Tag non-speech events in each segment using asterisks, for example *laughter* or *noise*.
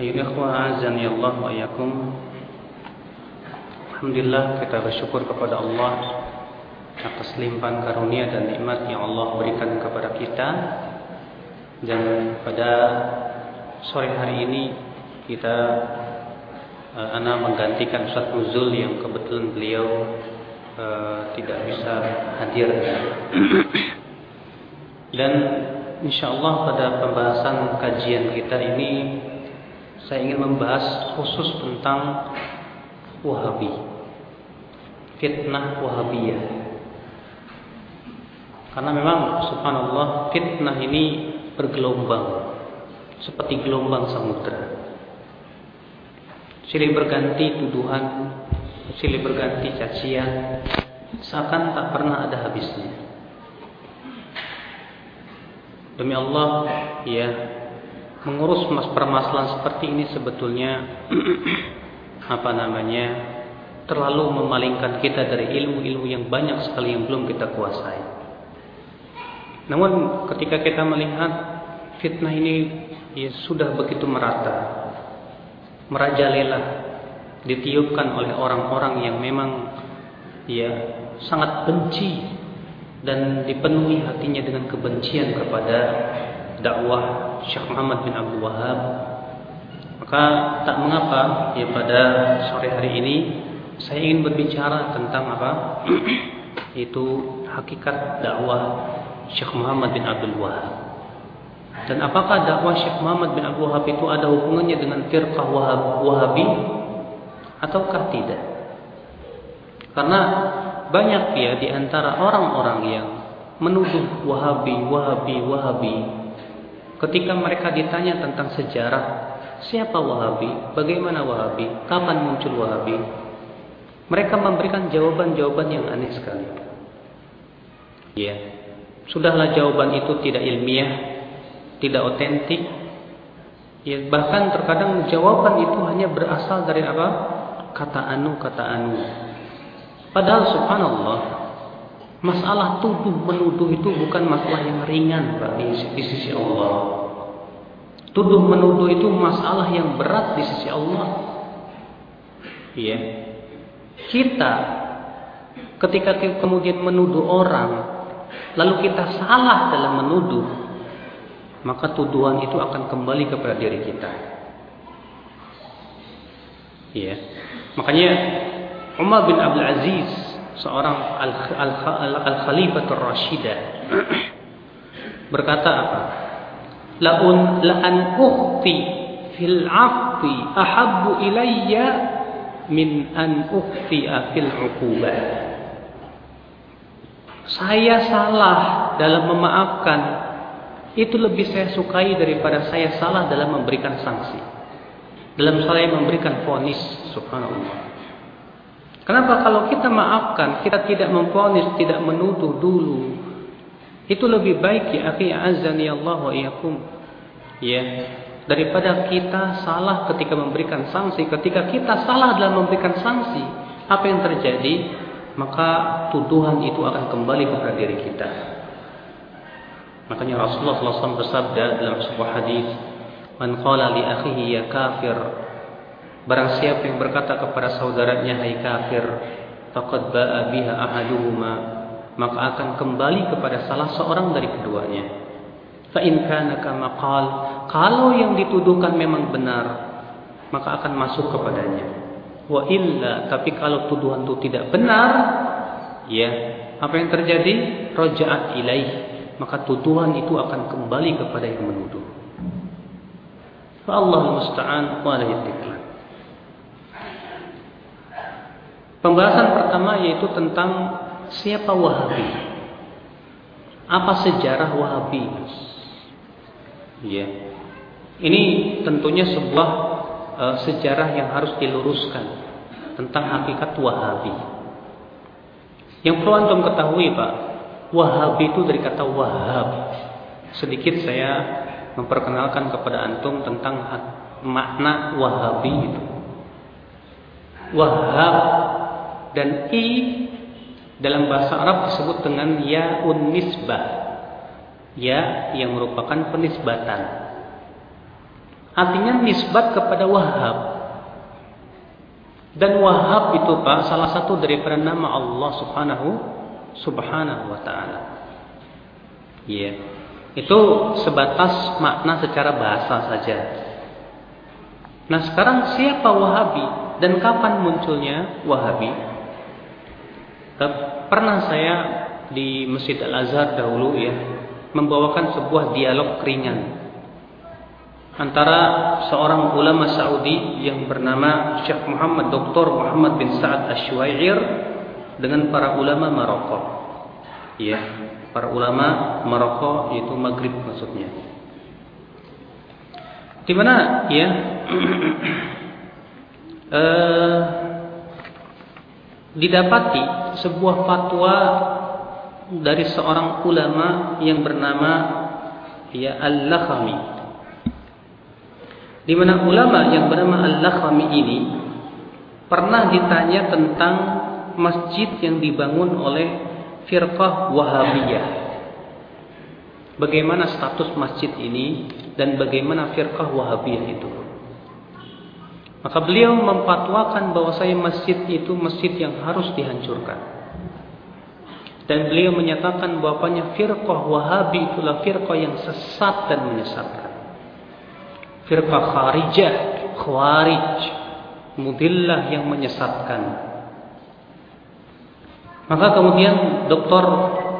Ayuh ikhwah azani Allah wa ayakum Alhamdulillah kita bersyukur kepada Allah Atas limpahan karunia dan nikmat yang Allah berikan kepada kita. Dan pada sore hari ini Kita uh, Ana menggantikan Ustaz Muzul yang kebetulan beliau uh, Tidak bisa hadir. Dan insyaAllah pada pembahasan kajian kita ini saya ingin membahas khusus tentang Wahabi fitnah Wahabiyah. Karena memang subhanallah fitnah ini bergelombang seperti gelombang samudra. Silih berganti tuduhan, silih berganti cacian, seakan tak pernah ada habisnya. Demi Allah, ya, mengurus mas permasalahan seperti ini sebetulnya *clears throat* apa namanya terlalu memalingkan kita dari ilmu-ilmu yang banyak sekali yang belum kita kuasai. Namun ketika kita melihat fitnah ini ya, sudah begitu merata, merajalela, ditiupkan oleh orang-orang yang memang ya sangat benci dan dipenuhi hatinya dengan kebencian kepada dakwah Syekh Muhammad bin Abdul Wahab. Maka tak mengapa ya pada sore hari ini saya ingin berbicara tentang apa? *clears throat* Itu hakikat dakwah Syekh Muhammad bin Abdul Wahab. Dan apakah dakwah Syekh Muhammad bin Abdul Wahab itu ada hubungannya dengan firqah Wahab, Wahabi ataukah tidak? Karena banyak ya di antara orang-orang yang menuduh Wahabi, Wahabi, Wahabi ketika mereka ditanya tentang sejarah siapa Wahabi, bagaimana Wahabi, kapan muncul Wahabi, mereka memberikan jawaban-jawaban yang aneh sekali. Ya, sudahlah jawaban itu tidak ilmiah, tidak otentik. Ya, bahkan terkadang jawaban itu hanya berasal dari apa? Kata anu, kata anu. Padahal subhanallah, masalah tuduh menuduh itu bukan masalah yang ringan bagi di sisi Allah. Tuduh menuduh itu masalah yang berat di sisi Allah. Iya. Kita ketika kemudian menuduh orang lalu kita salah dalam menuduh maka tuduhan itu akan kembali kepada diri kita. Iya. Makanya Umar bin Abdul Aziz seorang al-Khalifatul Rashidah berkata apa? La'un la'an ukhti fil 'afwi ahabbu ilayya min an ukhti'a fil 'uqubah. Saya salah dalam memaafkan itu lebih saya sukai daripada saya salah dalam memberikan sanksi. Dalam saya memberikan vonis subhanallah. Kenapa kalau kita maafkan, kita tidak memvonis, tidak menuduh dulu. Itu lebih baik ya akhi azani Allah wa iyyakum. Ya, daripada kita salah ketika memberikan sanksi, ketika kita salah dalam memberikan sanksi, apa yang terjadi? Maka tuduhan itu akan kembali kepada diri kita. Makanya Rasulullah SAW bersabda dalam sebuah hadis, "Man qala li akhihi ya kafir" Barang siapa yang berkata kepada saudaranya hai kafir, faqad ba'a biha ahaduhuma, maka akan kembali kepada salah seorang dari keduanya. Fa in kana kama qal, kalau yang dituduhkan memang benar, maka akan masuk kepadanya. Wa illa, tapi kalau tuduhan itu tidak benar, ya, apa yang terjadi? Raja'at ilaih, maka tuduhan itu akan kembali kepada yang menuduh. Fa Allah musta'an wa la Pembahasan pertama yaitu tentang siapa Wahabi. Apa sejarah Wahabi? Ya. Ini tentunya sebuah uh, sejarah yang harus diluruskan tentang hakikat Wahabi. Yang perlu antum ketahui Pak, Wahabi itu dari kata Wahab. Sedikit saya memperkenalkan kepada antum tentang makna Wahabi itu. Wahab dan i dalam bahasa Arab disebut dengan yaun nisbah. Ya yang merupakan penisbatan. Artinya nisbat kepada Wahab. Dan Wahab itu Pak salah satu daripada nama Allah Subhanahu Subhanahu wa taala. Ya. Itu sebatas makna secara bahasa saja. Nah, sekarang siapa Wahabi dan kapan munculnya Wahabi? Pernah saya di Masjid Al-Azhar dahulu ya membawakan sebuah dialog ringan antara seorang ulama Saudi yang bernama Syekh Muhammad Dr. Muhammad bin Sa'ad Ash-Shuwair dengan para ulama Maroko. Ya, para ulama Maroko yaitu Maghrib maksudnya. Di mana ya *clears throat* eh, didapati sebuah fatwa dari seorang ulama yang bernama ya Al-Lakhami. Di mana ulama yang bernama Al-Lakhami ini pernah ditanya tentang masjid yang dibangun oleh firqah Wahabiyah. Bagaimana status masjid ini dan bagaimana firqah Wahabiyah itu? Maka beliau memfatwakan bahawa saya masjid itu masjid yang harus dihancurkan. Dan beliau menyatakan bahawanya firqah Wahabi itulah firqah yang sesat dan menyesatkan. Firqah Kharijah, Khawarij, Mudillah yang menyesatkan. Maka kemudian Dr.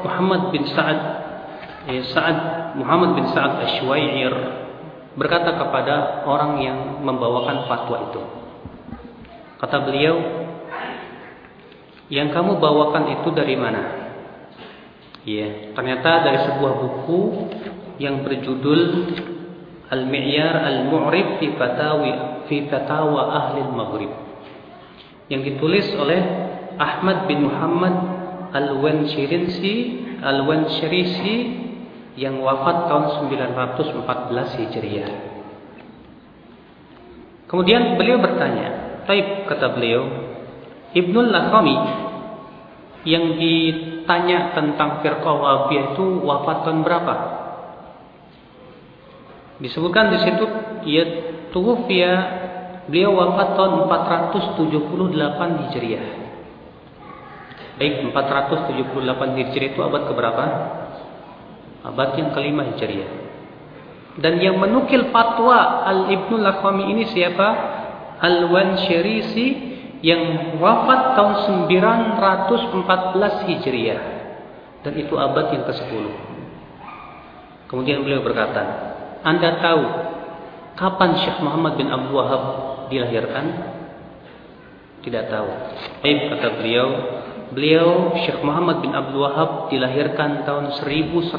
Muhammad bin Sa'ad eh, Sa'ad Muhammad bin Sa'ad Ash-Shuwair berkata kepada orang yang membawakan fatwa itu. Kata beliau, "Yang kamu bawakan itu dari mana?" Ya, ternyata dari sebuah buku yang berjudul Al-Mi'yar Al-Mu'rib fi Fatawi fi Fatawa Ahli Al-Maghrib. Yang ditulis oleh Ahmad bin Muhammad Al-Wanshirisi Al-Wanshirisi yang wafat tahun 914 Hijriah. Kemudian beliau bertanya, "Taib," kata beliau, "Ibnul Lakhami yang ditanya tentang firqah Wahabiyah itu wafat tahun berapa?" Disebutkan di situ ia tuwfiya beliau wafat tahun 478 Hijriah. Baik 478 Hijriah itu abad keberapa? Abad yang kelima Hijriah. Dan yang menukil fatwa Al-Ibnu Lakhami ini siapa? Al-Wanshirisi yang wafat tahun 914 Hijriah. Dan itu abad yang ke-10. Kemudian beliau berkata, Anda tahu kapan Syekh Muhammad bin Abdul Wahab dilahirkan? Tidak tahu. Baik kata beliau, Beliau Syekh Muhammad bin Abdul Wahab dilahirkan tahun 1115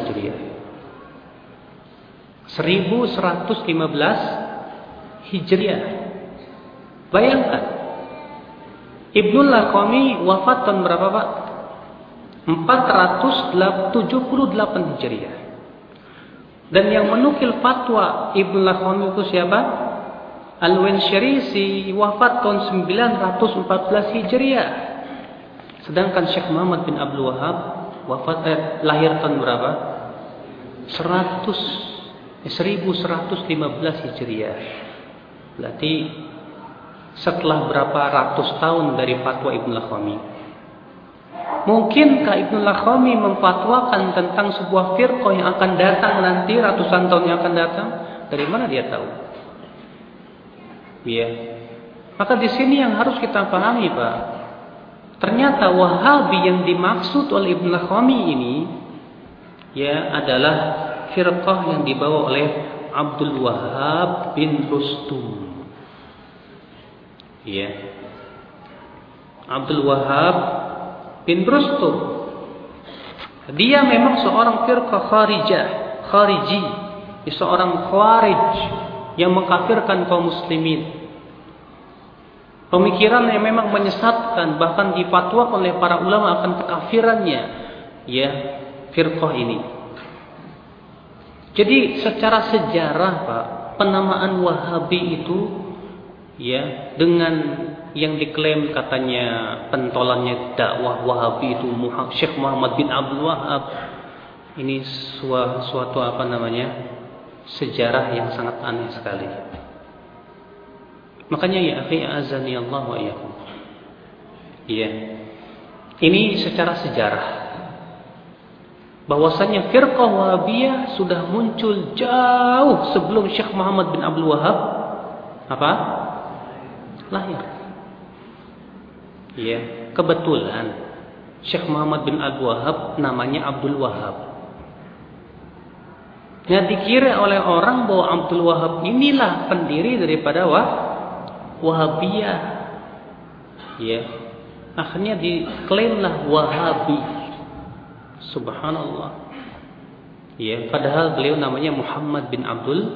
Hijriah. 1115 Hijriah. Bayangkan. Ibnu Laqami wafat tahun berapa Pak? 478 Hijriah. Dan yang menukil fatwa Ibnu Laqami itu siapa? Al-Wanshirisi wafat tahun 914 Hijriah. Sedangkan Syekh Muhammad bin Abdul Wahab wafat eh, lahir tahun berapa? 100 eh, 1115 Hijriah. Berarti setelah berapa ratus tahun dari fatwa Ibn Lakhami. Mungkinkah Ibn Lakhami memfatwakan tentang sebuah firqah yang akan datang nanti ratusan tahun yang akan datang? Dari mana dia tahu? Ya. Maka di sini yang harus kita pahami, Pak. Ternyata Wahabi yang dimaksud oleh Ibn Lakhami ini ya adalah firqah yang dibawa oleh Abdul Wahab bin Rustum. Ya. Abdul Wahab bin Rustum. Dia memang seorang firqah kharijah, khariji seorang khawarij yang mengkafirkan kaum muslimin. Pemikiran yang memang menyesatkan bahkan difatwakan oleh para ulama akan kekafirannya ya firqah ini. Jadi secara sejarah Pak, penamaan Wahabi itu ya dengan yang diklaim katanya pentolannya dakwah Wahabi itu Syekh Muhammad bin Abdul Wahab ini suatu apa namanya sejarah yang sangat aneh sekali. Makanya ya akhi azani Allah wa iyyakum. Iya. Ini secara sejarah bahwasanya firqah Wahabiyah sudah muncul jauh sebelum Syekh Muhammad bin Abdul Wahab apa? lahir. Iya, kebetulan Syekh Muhammad bin Abdul Wahab namanya Abdul Wahab. Yang dikira oleh orang bahwa Abdul Wahab inilah pendiri daripada wah, Wahabiyah. Ya. Akhirnya diklaimlah Wahabi. Subhanallah. Ya, padahal beliau namanya Muhammad bin Abdul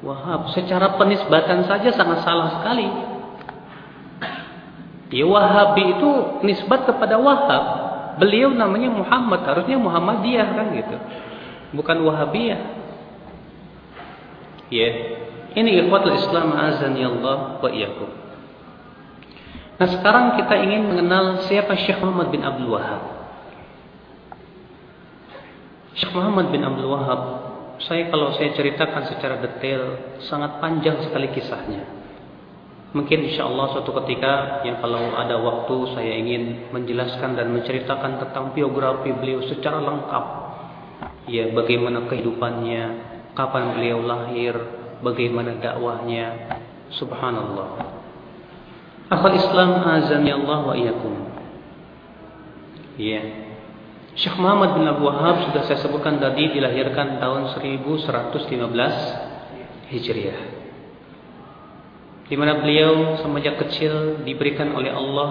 Wahab. Secara penisbatan saja sangat salah sekali. Ya, Wahabi itu nisbat kepada Wahab. Beliau namanya Muhammad, harusnya Muhammadiyah kan gitu. Bukan Wahabiyah. Ya. Ini ikhwatul Islam azan ya Allah wa iyyakum. Nah, sekarang kita ingin mengenal siapa Syekh Muhammad bin Abdul Wahab. Syekh Muhammad bin Abdul Wahab, saya kalau saya ceritakan secara detail sangat panjang sekali kisahnya. Mungkin insya-Allah suatu ketika yang kalau ada waktu saya ingin menjelaskan dan menceritakan tentang biografi beliau secara lengkap. Ya, bagaimana kehidupannya, kapan beliau lahir, bagaimana dakwahnya. Subhanallah. Akhul Islam azan ya Allah wa iyyakum. Ya. Syekh Muhammad bin Abdul Wahab sudah saya sebutkan tadi dilahirkan tahun 1115 Hijriah. Di mana beliau semenjak kecil diberikan oleh Allah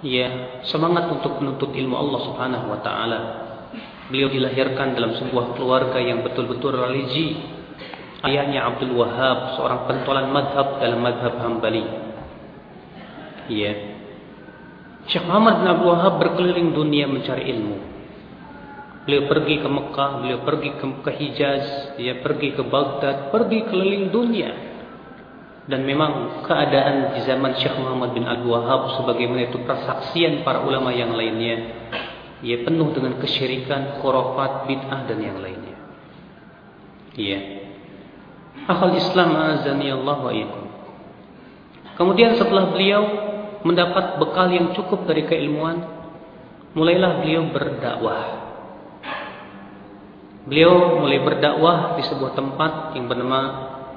ya semangat untuk menuntut ilmu Allah Subhanahu wa taala. Beliau dilahirkan dalam sebuah keluarga yang betul-betul religi. Ayahnya Abdul Wahab, seorang pentolan madhab dalam madhab Hambali. Ya. Syekh Muhammad bin Abdul Wahab berkeliling dunia mencari ilmu. Beliau pergi ke Mekah, beliau pergi ke, ke Hijaz, dia pergi ke Baghdad, pergi keliling dunia. Dan memang keadaan di zaman Syekh Muhammad bin Abdul Wahab sebagaimana itu persaksian para ulama yang lainnya ia penuh dengan kesyirikan, khurafat, bid'ah dan yang lainnya. Iya. Akal Islam azani Allah wa iyyakum. Kemudian setelah beliau mendapat bekal yang cukup dari keilmuan, mulailah beliau berdakwah. Beliau mulai berdakwah di sebuah tempat yang bernama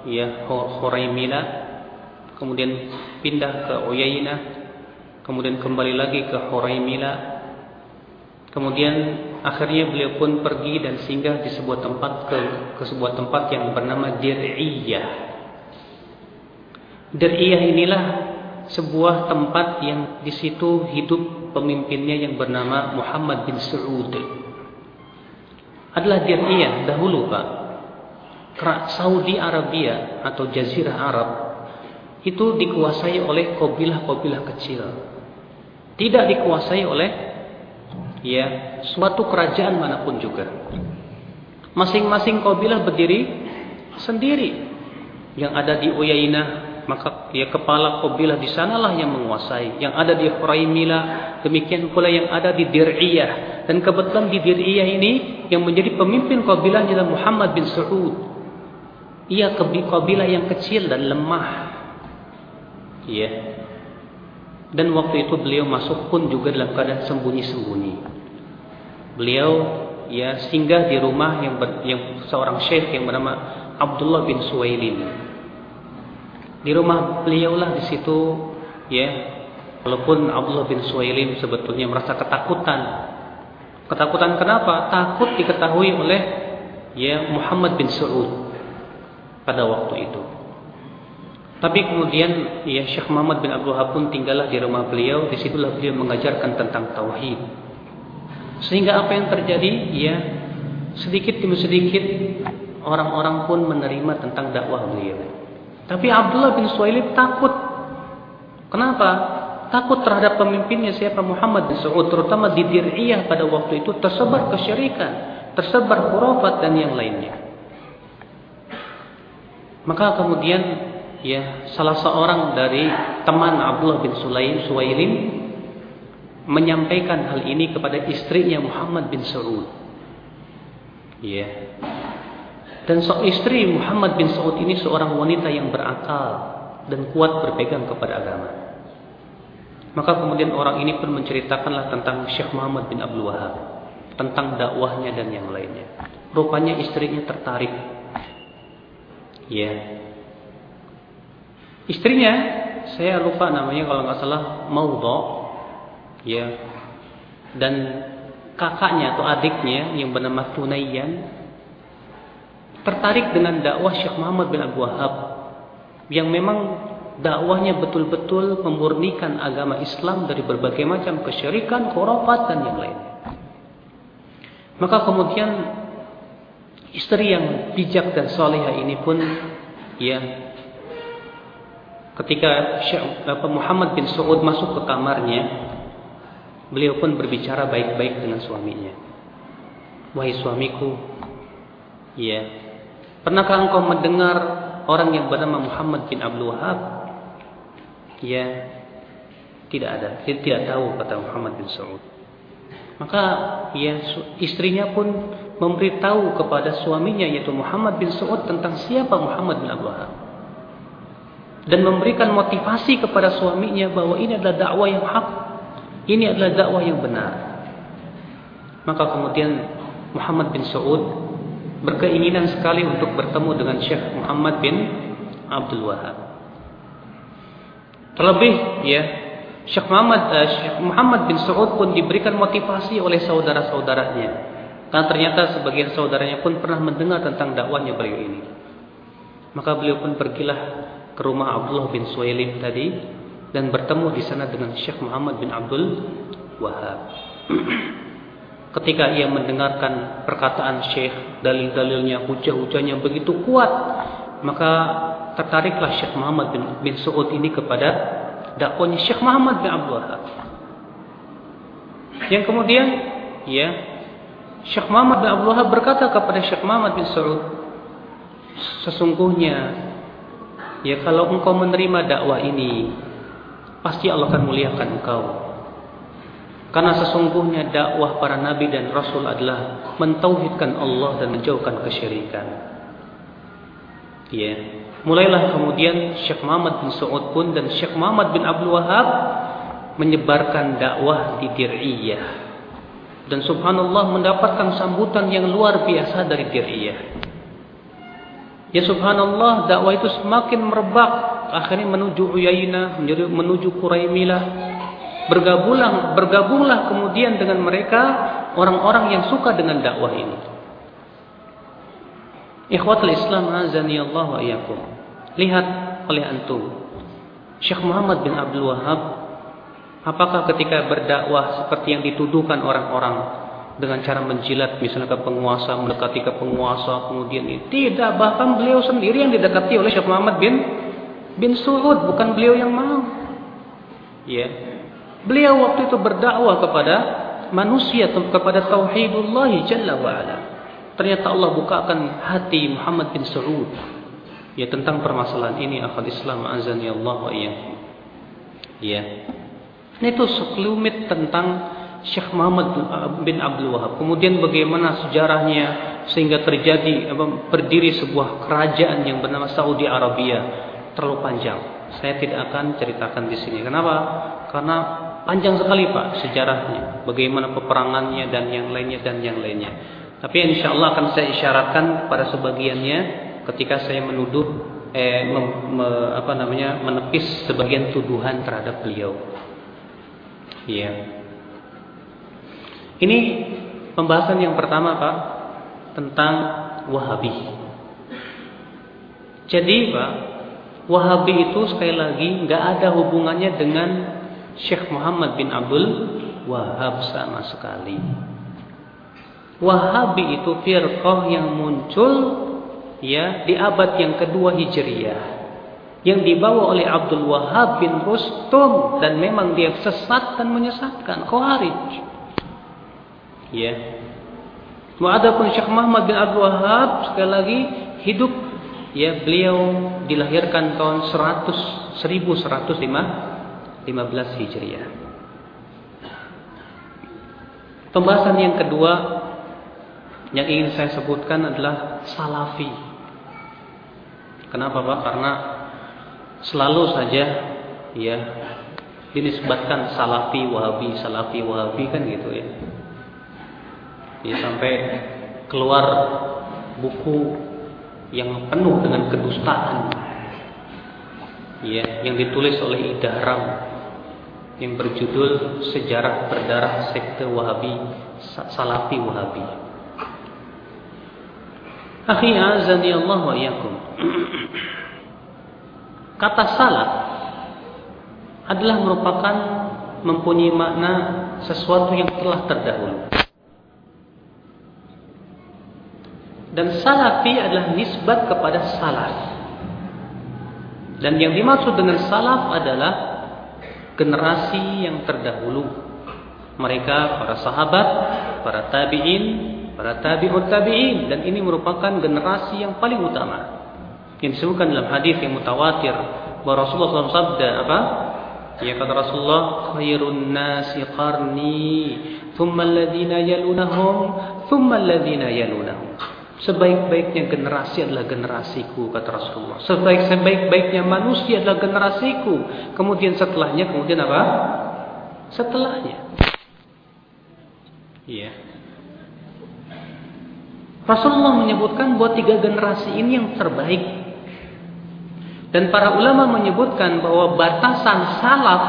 ya Khuraimila, kemudian pindah ke Uyainah, kemudian kembali lagi ke Khuraimila, Kemudian akhirnya beliau pun pergi dan singgah di sebuah tempat ke, ke sebuah tempat yang bernama Dir'iyah. Dir'iyah inilah sebuah tempat yang di situ hidup pemimpinnya yang bernama Muhammad bin Saud. Adalah Dir'iyah dahulu Pak. Saudi Arabia atau Jazirah Arab itu dikuasai oleh kabilah-kabilah kecil. Tidak dikuasai oleh ya suatu kerajaan manapun juga. Masing-masing kabilah berdiri sendiri. Yang ada di Uyainah maka ya kepala kabilah di sanalah yang menguasai. Yang ada di Huraimila demikian pula yang ada di Dir'iyah dan kebetulan di Dir'iyah ini yang menjadi pemimpin kabilah adalah Muhammad bin Saud. Ia kabilah yang kecil dan lemah. Ya. Dan waktu itu beliau masuk pun juga dalam keadaan sembunyi-sembunyi beliau ya singgah di rumah yang ber, yang seorang syekh yang bernama Abdullah bin Suwailin. Di rumah beliau lah di situ ya walaupun Abdullah bin Suwailin sebetulnya merasa ketakutan. Ketakutan kenapa? Takut diketahui oleh ya Muhammad bin Saud pada waktu itu. Tapi kemudian ya Syekh Muhammad bin Abdul Wahab pun tinggallah di rumah beliau. Di situlah beliau mengajarkan tentang tauhid. Sehingga apa yang terjadi? Ya, sedikit demi sedikit orang-orang pun menerima tentang dakwah beliau. Tapi Abdullah bin Suwailib takut. Kenapa? Takut terhadap pemimpinnya siapa Muhammad bin Saud terutama di Dir'iyah pada waktu itu tersebar kesyirikan, tersebar khurafat dan yang lainnya. Maka kemudian ya salah seorang dari teman Abdullah bin Sulaim Suwailim menyampaikan hal ini kepada istrinya Muhammad bin Saud. Ya. Dan so istri Muhammad bin Saud ini seorang wanita yang berakal dan kuat berpegang kepada agama. Maka kemudian orang ini pun menceritakanlah tentang Syekh Muhammad bin Abdul Wahab tentang dakwahnya dan yang lainnya. Rupanya istrinya tertarik. Ya. Istrinya saya lupa namanya kalau nggak salah Maudha. Ya. Dan kakaknya atau adiknya yang bernama Tunayyan tertarik dengan dakwah Syekh Muhammad bin Abdul Wahab yang memang dakwahnya betul-betul memurnikan agama Islam dari berbagai macam kesyirikan, khurafat dan yang lain. Maka kemudian istri yang bijak dan salehah ini pun ya ketika Syekh Muhammad bin Saud masuk ke kamarnya beliau pun berbicara baik-baik dengan suaminya. Wahai suamiku, ya, Pernahkah engkau mendengar orang yang bernama Muhammad bin Abdul Wahab? Ya, tidak ada. Dia tidak tahu kata Muhammad bin Saud. Maka ya istrinya pun memberitahu kepada suaminya yaitu Muhammad bin Saud tentang siapa Muhammad bin Abdul Wahab. Dan memberikan motivasi kepada suaminya bahwa ini adalah dakwah yang hak. Ini adalah dakwah yang benar. Maka kemudian Muhammad bin Saud berkeinginan sekali untuk bertemu dengan Syekh Muhammad bin Abdul Wahab. Terlebih ya Syekh Muhammad uh, Syekh Muhammad bin Saud pun diberikan motivasi oleh saudara-saudaranya. Karena ternyata sebagian saudaranya pun pernah mendengar tentang dakwahnya beliau ini. Maka beliau pun pergilah ke rumah Abdullah bin Suwailim tadi dan bertemu di sana dengan Syekh Muhammad bin Abdul Wahab. *clears throat* ketika ia mendengarkan perkataan Syekh dalil-dalilnya hujah-hujahnya begitu kuat maka tertariklah Syekh Muhammad bin, bin Saud ini kepada dakwanya Syekh Muhammad bin Abdul Wahab yang kemudian ya Syekh Muhammad bin Abdul Wahab berkata kepada Syekh Muhammad bin Saud sesungguhnya ya kalau engkau menerima dakwah ini pasti Allah akan muliakan engkau karena sesungguhnya dakwah para nabi dan rasul adalah mentauhidkan Allah dan menjauhkan kesyirikan. Ya. Mulailah kemudian Syekh Muhammad bin Saud pun dan Syekh Muhammad bin Abdul Wahab menyebarkan dakwah di Dir'iyah. Dan subhanallah mendapatkan sambutan yang luar biasa dari Dir'iyah. Ya subhanallah dakwah itu semakin merebak akhirnya menuju Uyainah, menuju Quraimilah bergabunglah bergabunglah kemudian dengan mereka orang-orang yang suka dengan dakwah ini. Ikhwatul Islam azani Allah wa iyyakum. Lihat oleh antum. Syekh Muhammad bin Abdul Wahab apakah ketika berdakwah seperti yang dituduhkan orang-orang dengan cara menjilat misalnya ke penguasa, mendekati ke penguasa, kemudian ini tidak bahkan beliau sendiri yang didekati oleh Syekh Muhammad bin bin Suud, bukan beliau yang mau. Ya. Beliau waktu itu berdakwah kepada manusia kepada tauhidullah jalla wa ala. Ternyata Allah bukakan hati Muhammad bin Saud ya tentang permasalahan ini akal Islam azani Allah wa iyyakum. Ya. Ini itu sekelumit tentang Syekh Muhammad bin Abdul Wahab. Kemudian bagaimana sejarahnya sehingga terjadi apa, berdiri sebuah kerajaan yang bernama Saudi Arabia terlalu panjang. Saya tidak akan ceritakan di sini. Kenapa? Karena panjang sekali Pak sejarahnya, bagaimana peperangannya dan yang lainnya dan yang lainnya. Tapi insya Allah akan saya isyaratkan pada sebagiannya ketika saya menuduh eh me, me, apa namanya menepis sebagian tuduhan terhadap beliau. Iya. Ini pembahasan yang pertama Pak tentang Wahabi. Jadi Pak, Wahabi itu sekali lagi nggak ada hubungannya dengan Syekh Muhammad bin Abdul Wahab sama sekali. Wahabi itu firqah yang muncul ya di abad yang kedua Hijriah yang dibawa oleh Abdul Wahab bin Rustum dan memang dia sesat dan menyesatkan Khawarij. Ya. Adapun Syekh Muhammad bin Abdul Wahab sekali lagi hidup ya beliau dilahirkan tahun 100 1115 Hijriah. Pembahasan yang kedua yang ingin saya sebutkan adalah salafi. Kenapa Pak? Karena selalu saja ya dinisbatkan salafi wahabi salafi wahabi kan gitu ya ya sampai keluar buku yang penuh dengan kedustaan. Ya yang ditulis oleh Idharam yang berjudul sejarah berdarah sekte wahabi salafi wahabi. Akhi azani Allah wa iyakum *clears throat* Kata salaf adalah merupakan mempunyai makna sesuatu yang telah terdahulu. Dan salafi adalah nisbat kepada salaf. Dan yang dimaksud dengan salaf adalah generasi yang terdahulu. Mereka para sahabat, para tabi'in, para tabi'ut tabi'in. Dan ini merupakan generasi yang paling utama yang disebutkan dalam hadis yang mutawatir bahwa Rasulullah SAW sabda apa? Ya kata Rasulullah khairun nasi qarni thumma alladhina yalunahum thumma alladhina yalunahum Sebaik-baiknya generasi adalah generasiku kata Rasulullah. Sebaik-baiknya manusia adalah generasiku. Kemudian setelahnya kemudian apa? Setelahnya. Iya. Rasulullah menyebutkan bahwa tiga generasi ini yang terbaik dan para ulama menyebutkan bahwa batasan salaf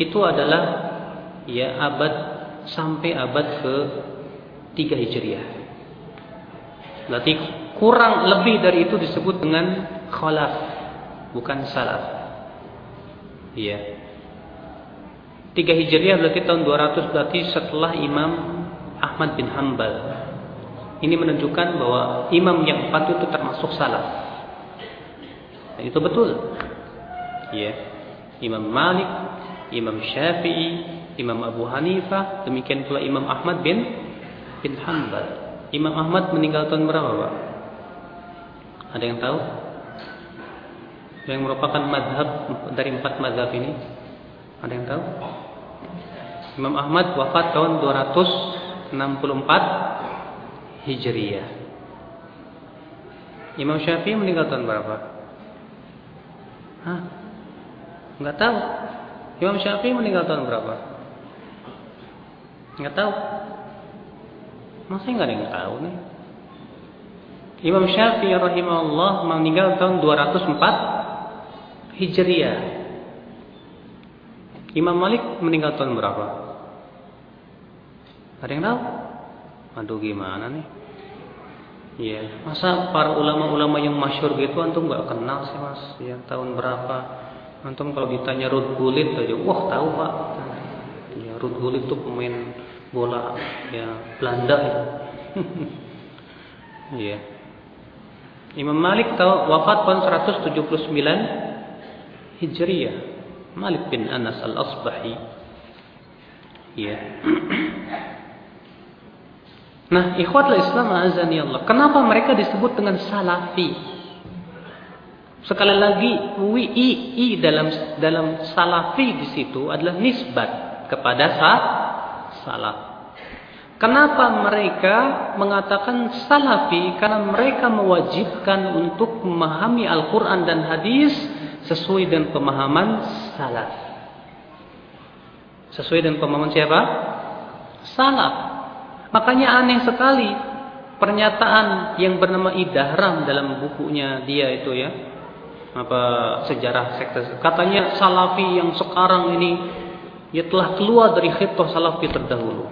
itu adalah ya abad sampai abad ke 3 Hijriah. Berarti kurang lebih dari itu disebut dengan khalaf, bukan salaf. Iya. 3 Hijriah berarti tahun 200 berarti setelah Imam Ahmad bin Hanbal. Ini menunjukkan bahwa imam yang empat itu termasuk salaf. Itu betul. Ya. Imam Malik, Imam Syafi'i, Imam Abu Hanifah, demikian pula Imam Ahmad bin bin Hanbal. Imam Ahmad meninggal tahun berapa, Pak? Ada yang tahu? Yang merupakan madhab dari empat madhab ini? Ada yang tahu? Imam Ahmad wafat tahun 264 Hijriah. Imam Syafi'i meninggal tahun berapa? Hah? Enggak tahu. Imam Syafi'i meninggal tahun berapa? Enggak tahu. Masa enggak ada yang tahu nih? Imam Syafi'i rahimahullah meninggal tahun 204 Hijriah. Imam Malik meninggal tahun berapa? Ada yang tahu? Aduh gimana nih? Iya, masa para ulama-ulama yang masyur gitu antum nggak kenal sih mas? Ya tahun berapa? Antum kalau ditanya Ruth Gullit aja, wah tahu pak. Ya Ruth Gullit tuh pemain bola *laughs* ya Belanda ya. Iya. Imam Malik tahu wafat tahun 179 Hijriah. Malik bin Anas al-Asbahi. Iya. *clears throat* Nah, ikhwatlah Islam azani Allah. Kenapa mereka disebut dengan salafi? Sekali lagi, wi i, i dalam dalam salafi di situ adalah nisbat kepada sa, salaf. Kenapa mereka mengatakan salafi? Karena mereka mewajibkan untuk memahami Al-Quran dan Hadis sesuai dengan pemahaman salaf. Sesuai dengan pemahaman siapa? Salaf. Makanya aneh sekali pernyataan yang bernama Idahram dalam bukunya dia itu ya. Apa sejarah sekte. Katanya Salafi yang sekarang ini ya telah keluar dari khittah Salafi terdahulu.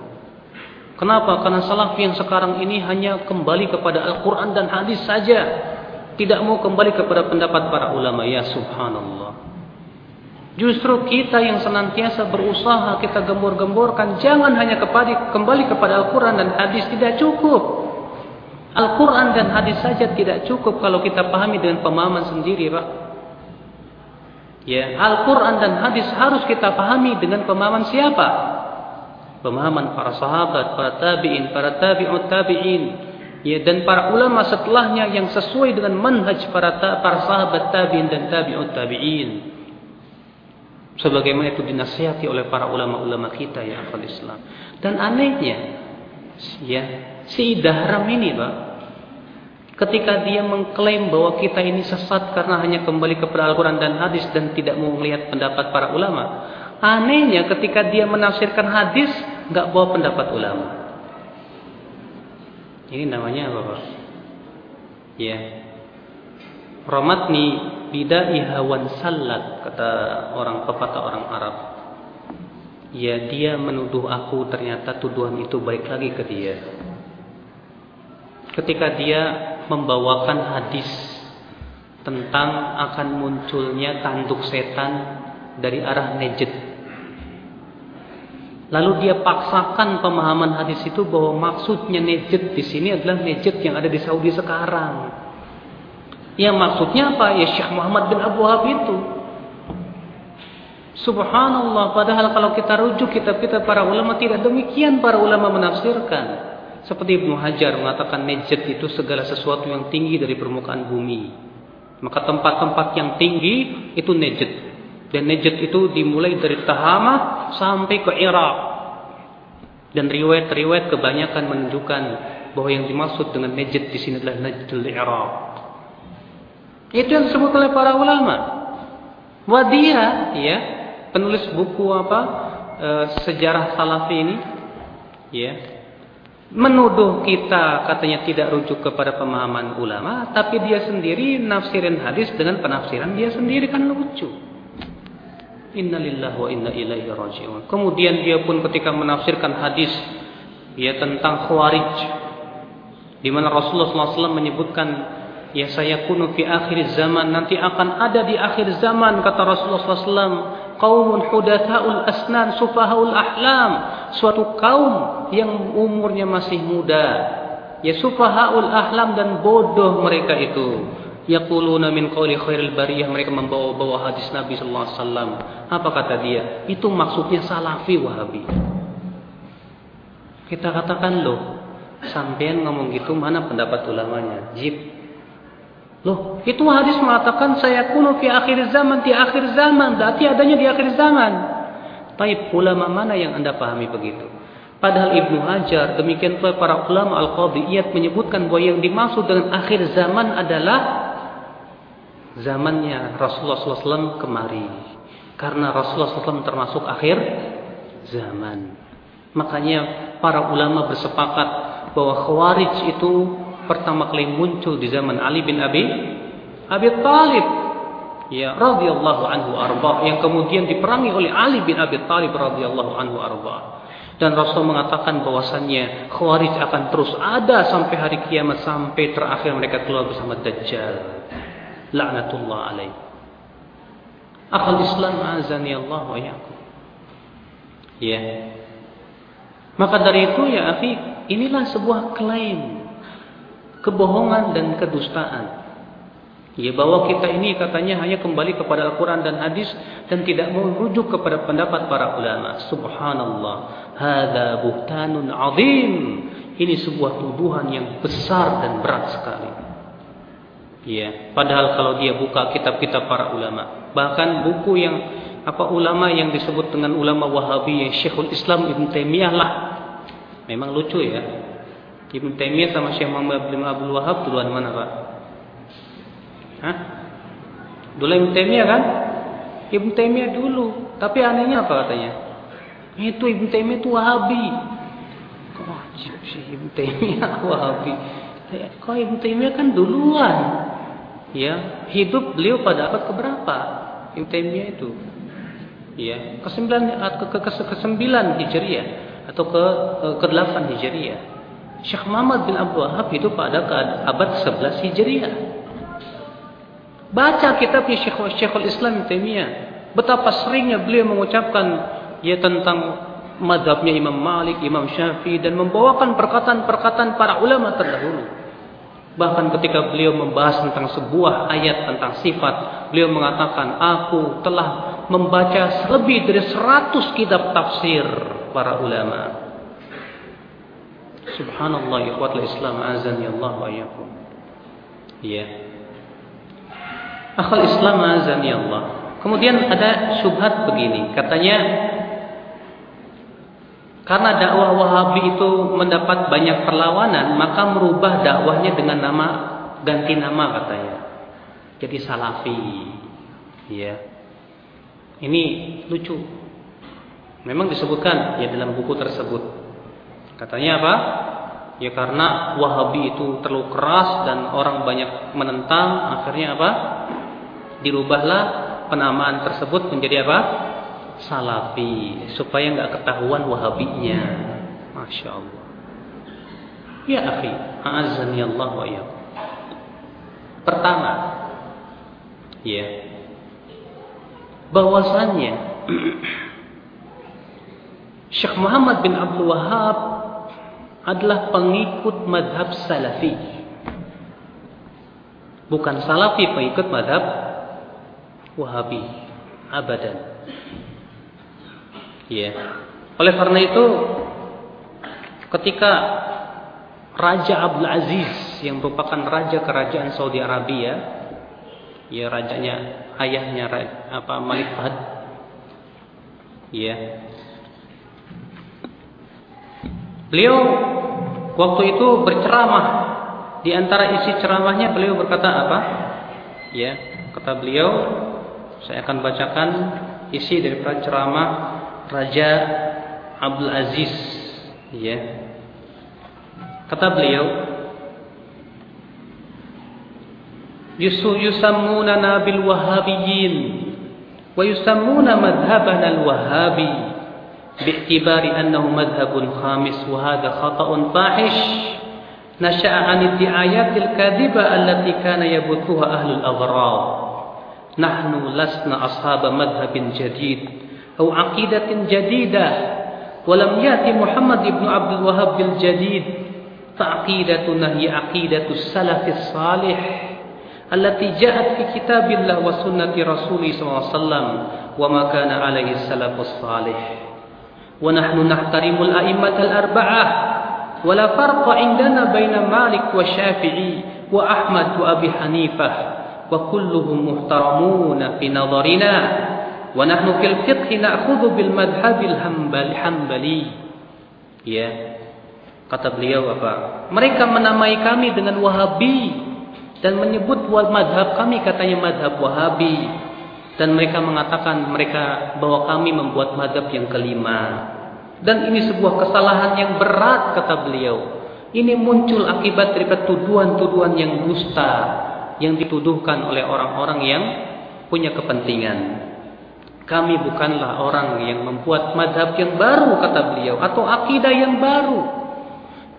Kenapa? Karena Salafi yang sekarang ini hanya kembali kepada Al-Quran dan Hadis saja. Tidak mau kembali kepada pendapat para ulama. Ya subhanallah. Justru kita yang senantiasa berusaha kita gembur-gemburkan jangan hanya kepada kembali kepada Al-Quran dan hadis tidak cukup. Al-Quran dan hadis saja tidak cukup kalau kita pahami dengan pemahaman sendiri, Pak. Ya, Al-Quran dan hadis harus kita pahami dengan pemahaman siapa? Pemahaman para sahabat, para tabi'in, para tabi'ut tabi'in. Ya, dan para ulama setelahnya yang sesuai dengan manhaj para, para sahabat tabi'in dan tabi'ut tabi'in. Sebagaimana itu dinasihati oleh para ulama-ulama kita ya akal Islam. Dan anehnya, ya, si Dahram ini Pak ketika dia mengklaim bahwa kita ini sesat karena hanya kembali kepada Al-Quran dan hadis dan tidak mau melihat pendapat para ulama anehnya ketika dia menafsirkan hadis enggak bawa pendapat ulama. Ini namanya apa Pak? ya. Ramadni bidai hawan salat kata orang pepatah orang Arab. Ya dia menuduh aku ternyata tuduhan itu baik lagi ke dia. Ketika dia membawakan hadis tentang akan munculnya tanduk setan dari arah Najd. Lalu dia paksakan pemahaman hadis itu bahwa maksudnya Najd di sini adalah Najd yang ada di Saudi sekarang. Yang maksudnya apa? Ya Syekh Muhammad bin Abu Wahab itu. Subhanallah, padahal kalau kita rujuk kitab-kitab para ulama tidak demikian para ulama menafsirkan. Seperti Ibn Hajar mengatakan Najd itu segala sesuatu yang tinggi dari permukaan bumi. Maka tempat-tempat yang tinggi itu Najd. Dan Najd itu dimulai dari Tahama sampai ke Iraq. Dan riwayat-riwayat kebanyakan menunjukkan bahwa yang dimaksud dengan Najd di sini adalah Najdul Iraq. Itu yang disebut oleh para ulama. Wadia, ya, penulis buku apa e, sejarah Salafi ini, ya, menuduh kita katanya tidak rujuk kepada pemahaman ulama tapi dia sendiri nafsirin hadis dengan penafsiran dia sendiri kan lucu. Innalillahi wa inna ilaihi raji'un. Kemudian dia pun ketika menafsirkan hadis ya tentang khawarij di mana Rasulullah SAW menyebutkan ya saya kunu fi akhir zaman. Nanti akan ada di akhir zaman kata Rasulullah SAW qaumun hudathaul asnan sufahaul ahlam. Suatu kaum yang umurnya masih muda. Ya sufahaul ahlam dan bodoh mereka itu. Yaquluna min qawli khairil bariyah. Mereka membawa-bawa hadis Nabi sallallahu alaihi wasallam. Apa kata dia? Itu maksudnya salafi wahabi. Kita katakan loh sampean ngomong gitu mana pendapat ulamanya? Jib Loh, itu hadis mengatakan saya kuno di akhir zaman, di akhir zaman. Berarti adanya di akhir zaman. Tapi ulama mana yang anda pahami begitu? Padahal Ibnu Hajar, demikian pula para ulama Al-Qadiyat menyebutkan bahwa yang dimaksud dengan akhir zaman adalah zamannya Rasulullah SAW kemari. Karena Rasulullah SAW termasuk akhir zaman. Makanya para ulama bersepakat bahwa Khawarij itu pertama kali muncul di zaman Ali bin Abi Abi Talib. Ya radhiyallahu anhu arba. Yang kemudian diperangi oleh Ali bin Abi Talib radhiyallahu anhu arba. Dan Rasul mengatakan bahwasannya Khawarij akan terus ada sampai hari kiamat sampai terakhir mereka keluar bersama Dajjal. Laknatullah alaih. Akal Islam azani Allah wa yakum ya. Maka dari itu ya akhi inilah sebuah klaim kebohongan dan kedustaan. Ya bahwa kita ini katanya hanya kembali kepada Al-Quran dan Hadis dan tidak merujuk kepada pendapat para ulama. Subhanallah, hada buhtanun azim. Ini sebuah tuduhan yang besar dan berat sekali. Ya, padahal kalau dia buka kitab-kitab para ulama, bahkan buku yang apa ulama yang disebut dengan ulama Wahabi yang Syekhul Islam Ibn Taimiyah lah. Memang lucu ya, Ibn Taymiyah sama Syekh Muhammad bin Abdul Wahab duluan mana Pak? Hah? Dulu Ibn Taymiyah kan? Ibn Taymiyah dulu. Tapi anehnya apa katanya? Itu Ibn Taymiyah itu Wahabi. Kok wajib sih Ibn Taymiyah *laughs* Wahabi? Kok Ibn Taymiyah kan duluan? Ya, hidup beliau pada abad keberapa? Ibn Taymiyah itu. Ya, ke-9 ke ke-9 Hijriah atau ke ke-8 Hijriah. Syekh Muhammad bin Abdul Wahab itu pada abad 11 Hijriah. Baca kitabnya Syekh Syekhul Islam Taimiyah. Betapa seringnya beliau mengucapkan ya tentang madhabnya Imam Malik, Imam Syafi'i dan membawakan perkataan-perkataan para ulama terdahulu. Bahkan ketika beliau membahas tentang sebuah ayat tentang sifat, beliau mengatakan, aku telah membaca lebih dari seratus kitab tafsir para ulama. Subhanallah, ikhwatul Islam, azan ya Allah wa yakum. Ya. Akhal Islam, azan ya Allah. Kemudian ada syubhat begini, katanya, karena dakwah Wahabi itu mendapat banyak perlawanan, maka merubah dakwahnya dengan nama ganti nama katanya. Jadi Salafi. Ya. Ini lucu. Memang disebutkan ya dalam buku tersebut. Katanya apa? Ya karena Wahabi itu terlalu keras dan orang banyak menentang, akhirnya apa? Dirubahlah penamaan tersebut menjadi apa? salafi supaya enggak ketahuan wahabinya Masya Allah ya akhi azani Allah wa ya pertama ya bahwasannya *clears throat* Syekh Muhammad bin Abdul Wahab adalah pengikut madhab salafi bukan salafi pengikut madhab wahabi abadan Ya. Oleh karena itu ketika Raja Abdul Aziz yang merupakan raja kerajaan Saudi Arabia, ya rajanya ayahnya apa Malik Fahd. Ya. Beliau waktu itu berceramah. Di antara isi ceramahnya beliau berkata apa? Ya, kata beliau, saya akan bacakan isi dari ceramah Raja Abdul Aziz ya kata beliau yusu yusammuna bil wahabiyyin wa yusammuna madhhabana al wahabi باعتبار أنه مذهب خامس وهذا خطأ فاحش. نشأ عن الدعايات الكاذبة التي كان يبثها أهل الأغراض نحن لسنا أصحاب مذهب جديد أو عقيدة جديدة ولم يأتي محمد بن عبد الوهاب بالجديد فعقيدتنا هي عقيدة السلف الصالح التي جاءت في كتاب الله وسنة رسوله صلى الله عليه وسلم وما كان عليه السلف الصالح. ونحن نحترم الأئمة الأربعة ولا فرق عندنا بين مالك والشافعي وأحمد وأبي حنيفة وكلهم محترمون في نظرنا. ونحن في الفقه نأخذ بالمذهب الحنبلي. يا قطب لي و مريكا من ا م ي دن الوهابي dan menyebut mazhab kami katanya mazhab wahabi. Dan mereka mengatakan mereka bahwa kami membuat madhab yang kelima. Dan ini sebuah kesalahan yang berat kata beliau. Ini muncul akibat dari tuduhan-tuduhan yang dusta yang dituduhkan oleh orang-orang yang punya kepentingan. Kami bukanlah orang yang membuat madhab yang baru kata beliau atau akidah yang baru.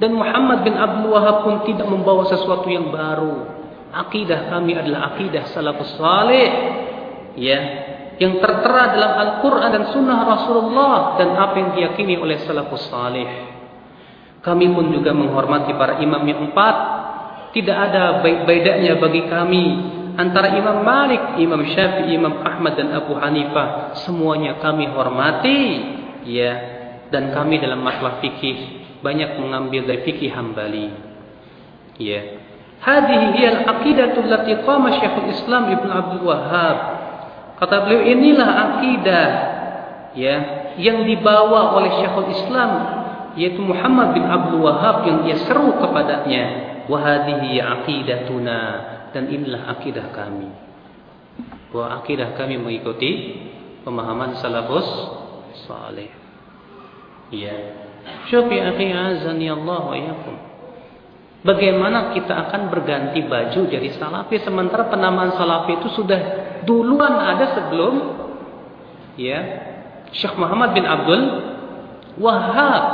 Dan Muhammad bin Abdul Wahab pun tidak membawa sesuatu yang baru. Akidah kami adalah akidah salafus salih ya yang tertera dalam Al-Quran dan Sunnah Rasulullah dan apa yang diyakini oleh salafus salih. Kami pun juga menghormati para imam yang empat. Tidak ada baik-baiknya bagi kami antara Imam Malik, Imam Syafi'i, Imam Ahmad dan Abu Hanifah. Semuanya kami hormati ya. Dan kami dalam masalah fikih banyak mengambil dari fikih Hambali ya. Hadhihi al-aqidatu allati qama Syekhul Islam Ibnu Abdul Wahhab kata beliau inilah akidah ya yang dibawa oleh Syekhul Islam yaitu Muhammad bin Abdul Wahhab yang ia seru kepadanya wa hadhihi aqidatuna dan inilah akidah kami. Bahwa akidah kami mengikuti pemahaman salafus salih. Ya. Syufi akhi azani Allah wa yakum. Bagaimana kita akan berganti baju jadi salafi sementara penamaan salafi itu sudah duluan ada sebelum ya Syekh Muhammad bin Abdul Wahhab.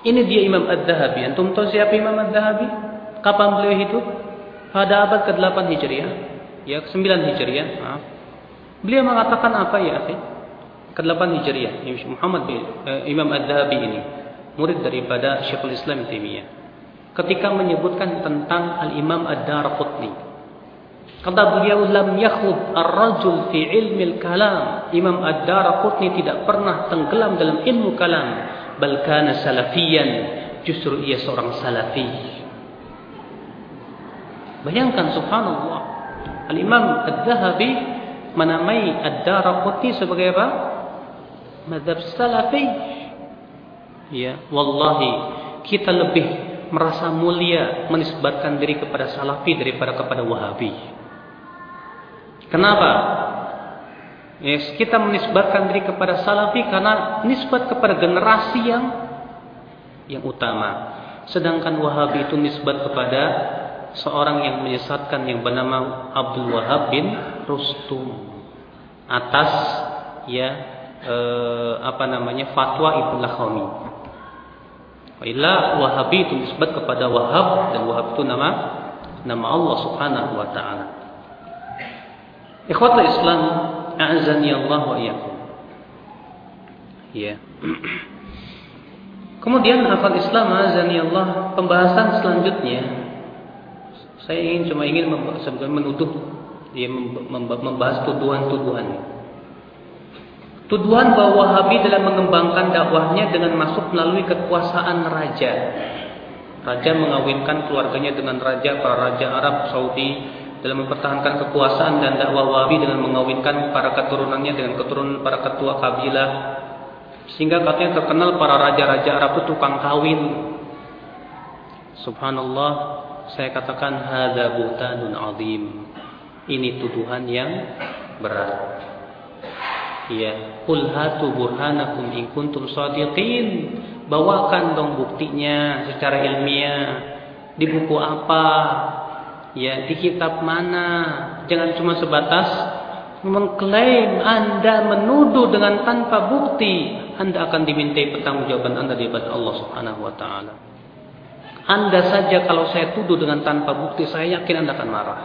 Ini dia Imam Ad-Dahabi. Antum tahu siapa Imam Ad-Dahabi? Kapan beliau hidup? pada abad ke-8 Hijriah, ya ke-9 Hijriah, maaf. Beliau mengatakan apa ya, akhi? Ke-8 Hijriah, Muhammad bin uh, Imam Ad-Dhabi ini, murid daripada Syekhul Islam Taimiyah. Ketika menyebutkan tentang Al-Imam Ad-Darqutni. Kata beliau lam yakhud ar-rajul fi ilmi al-kalam. Imam Ad-Darqutni tidak pernah tenggelam dalam ilmu kalam, bal kana salafiyan, justru ia seorang salafi. Bayangkan subhanallah. Al-Imam Ad-Dhahabi menamai Ad-Darqutni sebagai apa? Madhab salafi. Ya, wallahi kita lebih merasa mulia menisbatkan diri kepada salafi daripada kepada wahabi. Kenapa? Yes, kita menisbatkan diri kepada salafi karena nisbat kepada generasi yang yang utama. Sedangkan wahabi itu nisbat kepada seorang yang menyesatkan yang bernama Abdul Wahab bin Rustum atas ya eh, apa namanya fatwa Ibnu Lakhami. Illa Wahabi itu disebut kepada Wahab dan Wahab itu nama nama Allah Subhanahu wa taala. Ikhwatul Islam, a'azani Allah wa iyyakum. Ya. *clears throat* Kemudian hafal Islam a'azani Allah, pembahasan selanjutnya saya ingin cuma ingin menuduh dia membahas tuduhan-tuduhan. Tuduhan bahwa Wahabi dalam mengembangkan dakwahnya dengan masuk melalui kekuasaan raja. Raja mengawinkan keluarganya dengan raja para raja Arab Saudi dalam mempertahankan kekuasaan dan dakwah Wahabi dengan mengawinkan para keturunannya dengan keturunan para ketua kabilah. Sehingga katanya terkenal para raja-raja Arab itu tukang kawin. Subhanallah, saya katakan hadza butanun azim. Ini tuduhan yang berat. Ya, qul hatu burhanakum in kuntum shadiqin. Bawakan dong buktinya secara ilmiah. Di buku apa? Ya, di kitab mana? Jangan cuma sebatas mengklaim Anda menuduh dengan tanpa bukti. Anda akan dimintai pertanggungjawaban Anda di hadapan Allah Subhanahu wa taala. Anda saja kalau saya tuduh dengan tanpa bukti, saya yakin Anda akan marah.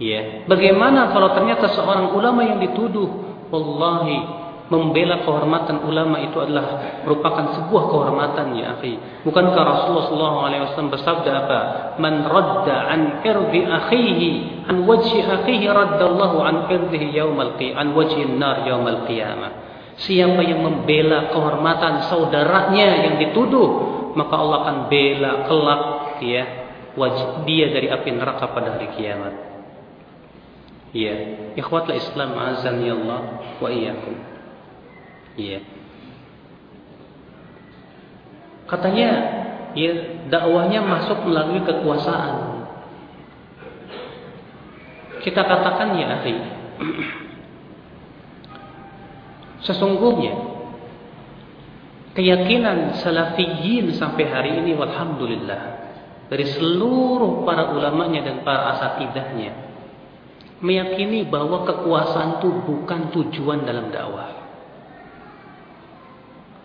Ya, bagaimana kalau ternyata seorang ulama yang dituduh Wallahi membela kehormatan ulama itu adalah merupakan sebuah kehormatan ya akhi. Bukankah Rasulullah sallallahu alaihi wasallam bersabda apa? Man radda an irdi akhihi an wajhi akhihi raddallahu an irdihi yaumal qiyamah an wajhi an-nar yaumal qiyamah. Siapa yang membela kehormatan saudaranya yang dituduh, maka Allah akan bela kelak ya wajib dia dari api neraka pada hari kiamat. Ya, ikhwatul Islam azan ya Allah wa iyyakum. Ya. Katanya, ya dakwahnya masuk melalui kekuasaan. Kita katakan ya akhi. *clears throat* Sesungguhnya keyakinan salafiyin sampai hari ini walhamdulillah dari seluruh para ulamanya dan para asatidahnya meyakini bahwa kekuasaan itu bukan tujuan dalam dakwah.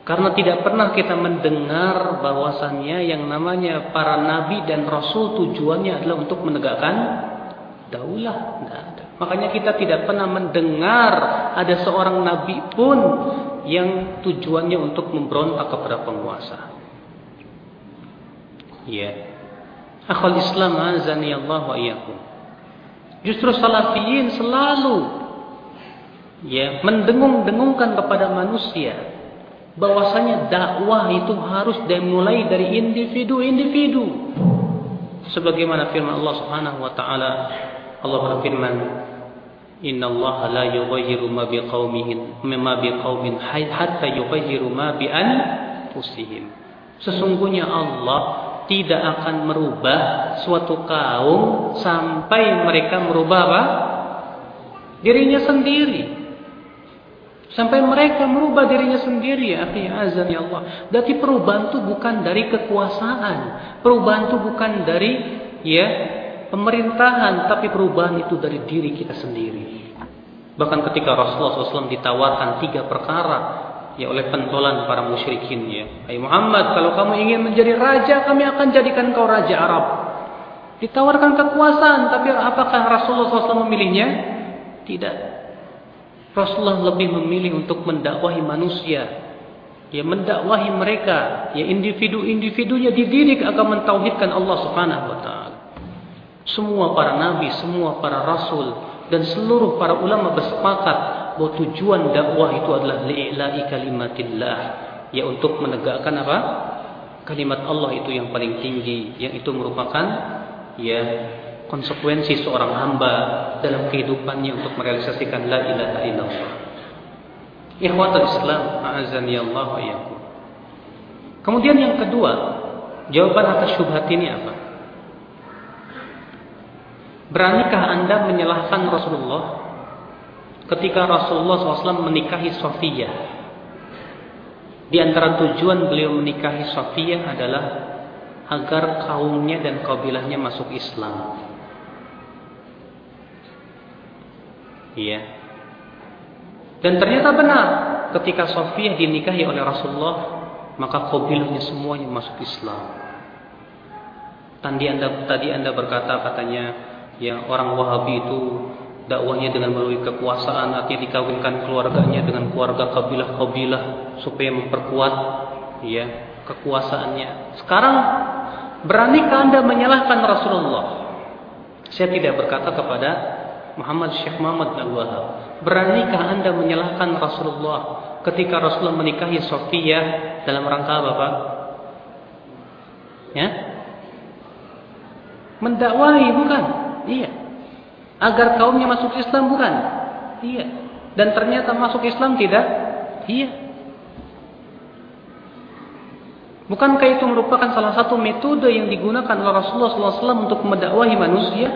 Karena tidak pernah kita mendengar bahwasannya yang namanya para nabi dan rasul tujuannya adalah untuk menegakkan daulah. Ada. Makanya kita tidak pernah mendengar ada seorang nabi pun yang tujuannya untuk memberontak kepada penguasa. Ya. Akhul Islam azani Allah wa iyyakum. Justru salafiyin selalu ya mendengung-dengungkan kepada manusia bahwasanya dakwah itu harus dimulai dari individu-individu. Sebagaimana firman Allah Subhanahu wa taala Allah berfirman Inna Allah la yughayyiru ma biqaumin ma biqaumin hatta yughayyiru ma bi anfusihim. Sesungguhnya Allah tidak akan merubah suatu kaum sampai mereka merubah apa? dirinya sendiri. Sampai mereka merubah dirinya sendiri ya akhi azan ya Allah. Berarti perubahan itu bukan dari kekuasaan. Perubahan itu bukan dari ya pemerintahan, tapi perubahan itu dari diri kita sendiri. Bahkan ketika Rasulullah SAW ditawarkan tiga perkara ya oleh pentolan para musyrikin ya. Hai Muhammad, kalau kamu ingin menjadi raja, kami akan jadikan kau raja Arab. Ditawarkan kekuasaan, tapi apakah Rasulullah SAW memilihnya? Tidak. Rasulullah lebih memilih untuk mendakwahi manusia Ya mendakwahi mereka, ya individu-individunya dididik agar mentauhidkan Allah Subhanahu wa taala. Semua para nabi, semua para rasul dan seluruh para ulama bersepakat bahawa tujuan dakwah itu adalah li'ila'i kalimatillah, ya untuk menegakkan apa? Kalimat Allah itu yang paling tinggi, yang itu merupakan ya konsekuensi seorang hamba dalam kehidupannya untuk merealisasikan la ilaha illallah. Ikhwatul Islam, a'azani Allah wa. Kemudian yang kedua, jawaban atas syubhat ini apa? Beranikah Anda menyalahkan Rasulullah ketika Rasulullah SAW menikahi Sofiyah? Di antara tujuan beliau menikahi Sofiyah adalah agar kaumnya dan kabilahnya masuk Islam. Iya. Dan ternyata benar ketika Sofiyah dinikahi oleh Rasulullah, maka kabilahnya semuanya masuk Islam. Tadi anda tadi anda berkata katanya, ya orang Wahabi itu dakwahnya dengan melalui kekuasaan, artinya dikawinkan keluarganya dengan keluarga kabilah-kabilah supaya memperkuat ya kekuasaannya. Sekarang beranikah anda menyalahkan Rasulullah? Saya tidak berkata kepada Muhammad Syekh Muhammad bin Wahab. Beranikah anda menyalahkan Rasulullah ketika Rasulullah menikahi Sofia dalam rangka apa Pak? Ya? Mendakwahi bukan? Iya. Agar kaumnya masuk Islam bukan? Iya. Dan ternyata masuk Islam tidak? Iya. Bukankah itu merupakan salah satu metode yang digunakan oleh Rasulullah SAW untuk mendakwahi manusia?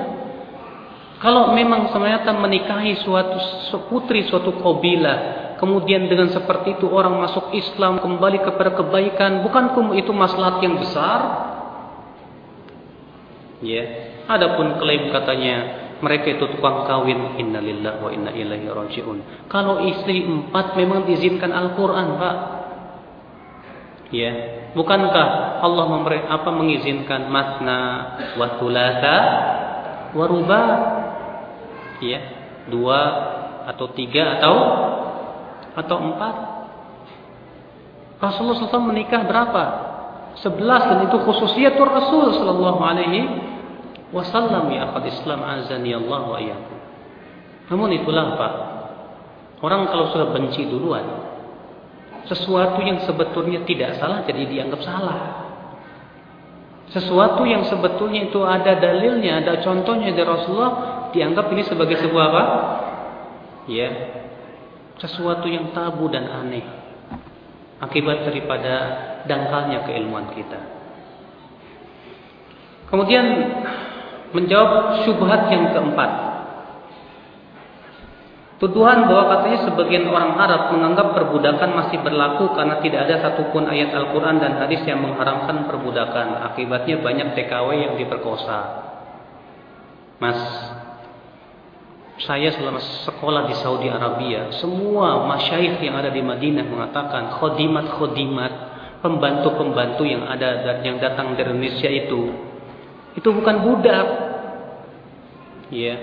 Kalau memang ternyata menikahi suatu putri suatu kabilah, kemudian dengan seperti itu orang masuk Islam kembali kepada kebaikan, bukankah itu maslahat yang besar? Ya, adapun klaim katanya mereka itu tukang kawin, innalillah wa inna ilaihi rajiun. Kalau istri empat memang diizinkan Al-Quran, Pak. Ya, bukankah Allah memberi apa mengizinkan matna wa thulatha wa rubah? ya dua atau tiga atau atau empat Rasulullah SAW menikah berapa sebelas dan itu khususiatul Rasul Sallallahu Alaihi Wasallam ya akad Islam azani Allah wa iyyakum namun itulah pak orang kalau sudah benci duluan sesuatu yang sebetulnya tidak salah jadi dianggap salah sesuatu yang sebetulnya itu ada dalilnya ada contohnya dari Rasulullah dianggap ini sebagai sebuah apa? Ya, sesuatu yang tabu dan aneh. Akibat daripada dangkalnya keilmuan kita. Kemudian menjawab syubhat yang keempat. Tuduhan bahwa katanya sebagian orang Arab menganggap perbudakan masih berlaku karena tidak ada satupun ayat Al-Quran dan hadis yang mengharamkan perbudakan. Akibatnya banyak TKW yang diperkosa. Mas, saya selama sekolah di Saudi Arabia, semua masyayikh yang ada di Madinah mengatakan khodimat-khodimat, pembantu-pembantu yang ada dan yang datang dari Indonesia itu, itu bukan budak. Ya.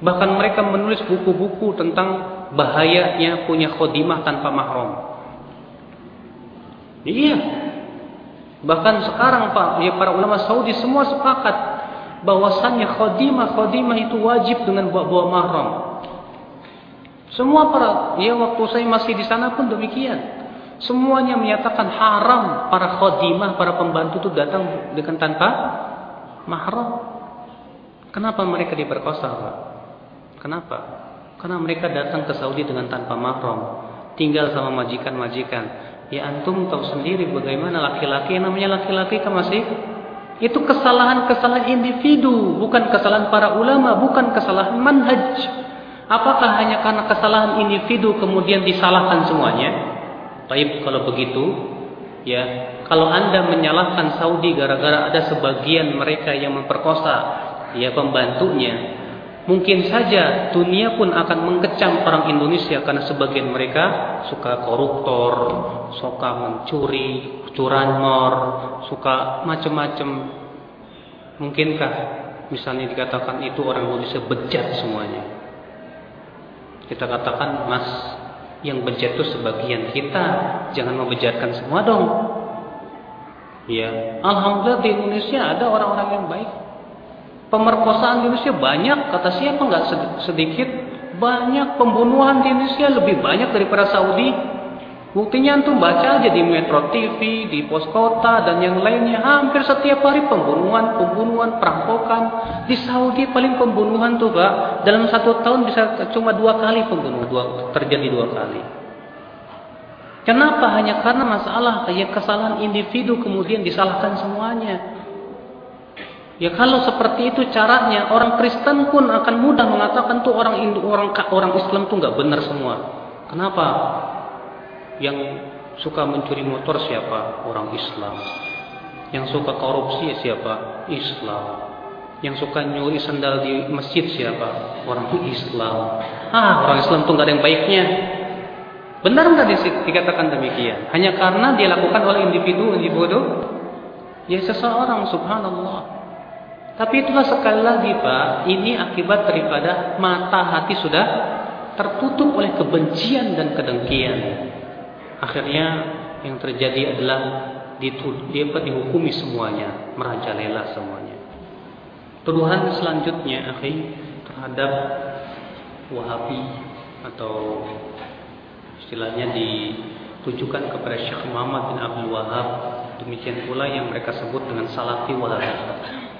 Bahkan mereka menulis buku-buku tentang bahayanya punya khodimah tanpa mahram. Iya. Bahkan sekarang Pak, ya para ulama Saudi semua sepakat bahwasannya khadimah-khadimah itu wajib dengan bawa-bawa mahram. Semua para ya waktu saya masih di sana pun demikian. Semuanya menyatakan haram para khadimah, para pembantu itu datang dengan tanpa mahram. Kenapa mereka diperkosa, Pak? Kenapa? Karena mereka datang ke Saudi dengan tanpa mahram, tinggal sama majikan-majikan. Ya antum tahu sendiri bagaimana laki-laki namanya laki-laki kan masih itu kesalahan-kesalahan individu, bukan kesalahan para ulama, bukan kesalahan manhaj. Apakah hanya karena kesalahan individu kemudian disalahkan semuanya? Baik kalau begitu, ya, kalau Anda menyalahkan Saudi gara-gara ada sebagian mereka yang memperkosa ya pembantunya, mungkin saja dunia pun akan mengecam orang Indonesia karena sebagian mereka suka koruptor, suka mencuri, curanmor, suka macam-macam. Mungkinkah misalnya dikatakan itu orang Indonesia bejat semuanya? Kita katakan mas, yang bejat itu sebagian kita, jangan membejatkan semua dong. Ya, alhamdulillah di Indonesia ada orang-orang yang baik. Pemerkosaan di Indonesia banyak, kata siapa enggak sedikit? Banyak pembunuhan di Indonesia lebih banyak daripada Saudi. Buktinya antum baca aja di Metro TV, di pos kota dan yang lainnya hampir setiap hari pembunuhan, pembunuhan, perampokan. Di Saudi paling pembunuhan tuh pak dalam satu tahun bisa cuma dua kali pembunuhan dua, terjadi dua kali. Kenapa? Hanya karena masalah kayak kesalahan individu kemudian disalahkan semuanya. Ya kalau seperti itu caranya orang Kristen pun akan mudah mengatakan tuh orang orang orang Islam tuh nggak benar semua. Kenapa? Yang suka mencuri motor siapa? Orang Islam. Yang suka korupsi siapa? Islam. Yang suka nyuri sandal di masjid siapa? Orang Islam. Ah, orang Islam tuh nggak ada yang baiknya. Benar nggak dikatakan demikian? Hanya karena dia lakukan oleh individu-individu? Ya seseorang, subhanallah. Tapi itulah sekali lagi Pak, ini akibat daripada mata hati sudah tertutup oleh kebencian dan kedengkian. Akhirnya yang terjadi adalah dia dihukumi semuanya, merajalela semuanya. Tuduhan selanjutnya, akhi, terhadap Wahabi atau istilahnya ditujukan kepada Syekh Muhammad bin Abdul Wahab, demikian pula yang mereka sebut dengan Salafi Wahabi.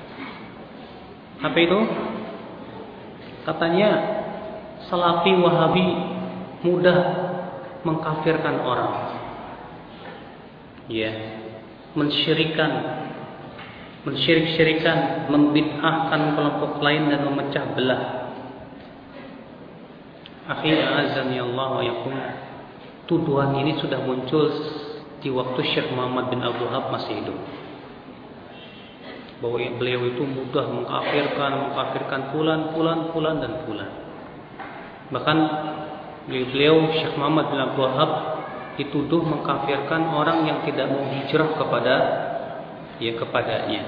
Apa itu? Katanya Salafi Wahabi mudah mengkafirkan orang. Ya, mensyirikan mensyirik-syirikan, membid'ahkan kelompok lain dan memecah belah. Akhirnya azani Allah wa yakum. Tuduhan ini sudah muncul di waktu Syekh Muhammad bin Abdul Wahab masih hidup. Bahwa beliau itu mudah mengkafirkan, mengkafirkan pulan, pulan, pulan dan pulan. Bahkan beliau Syekh Muhammad bin Abdul Wahab dituduh mengkafirkan orang yang tidak mau hijrah kepada ya kepadanya.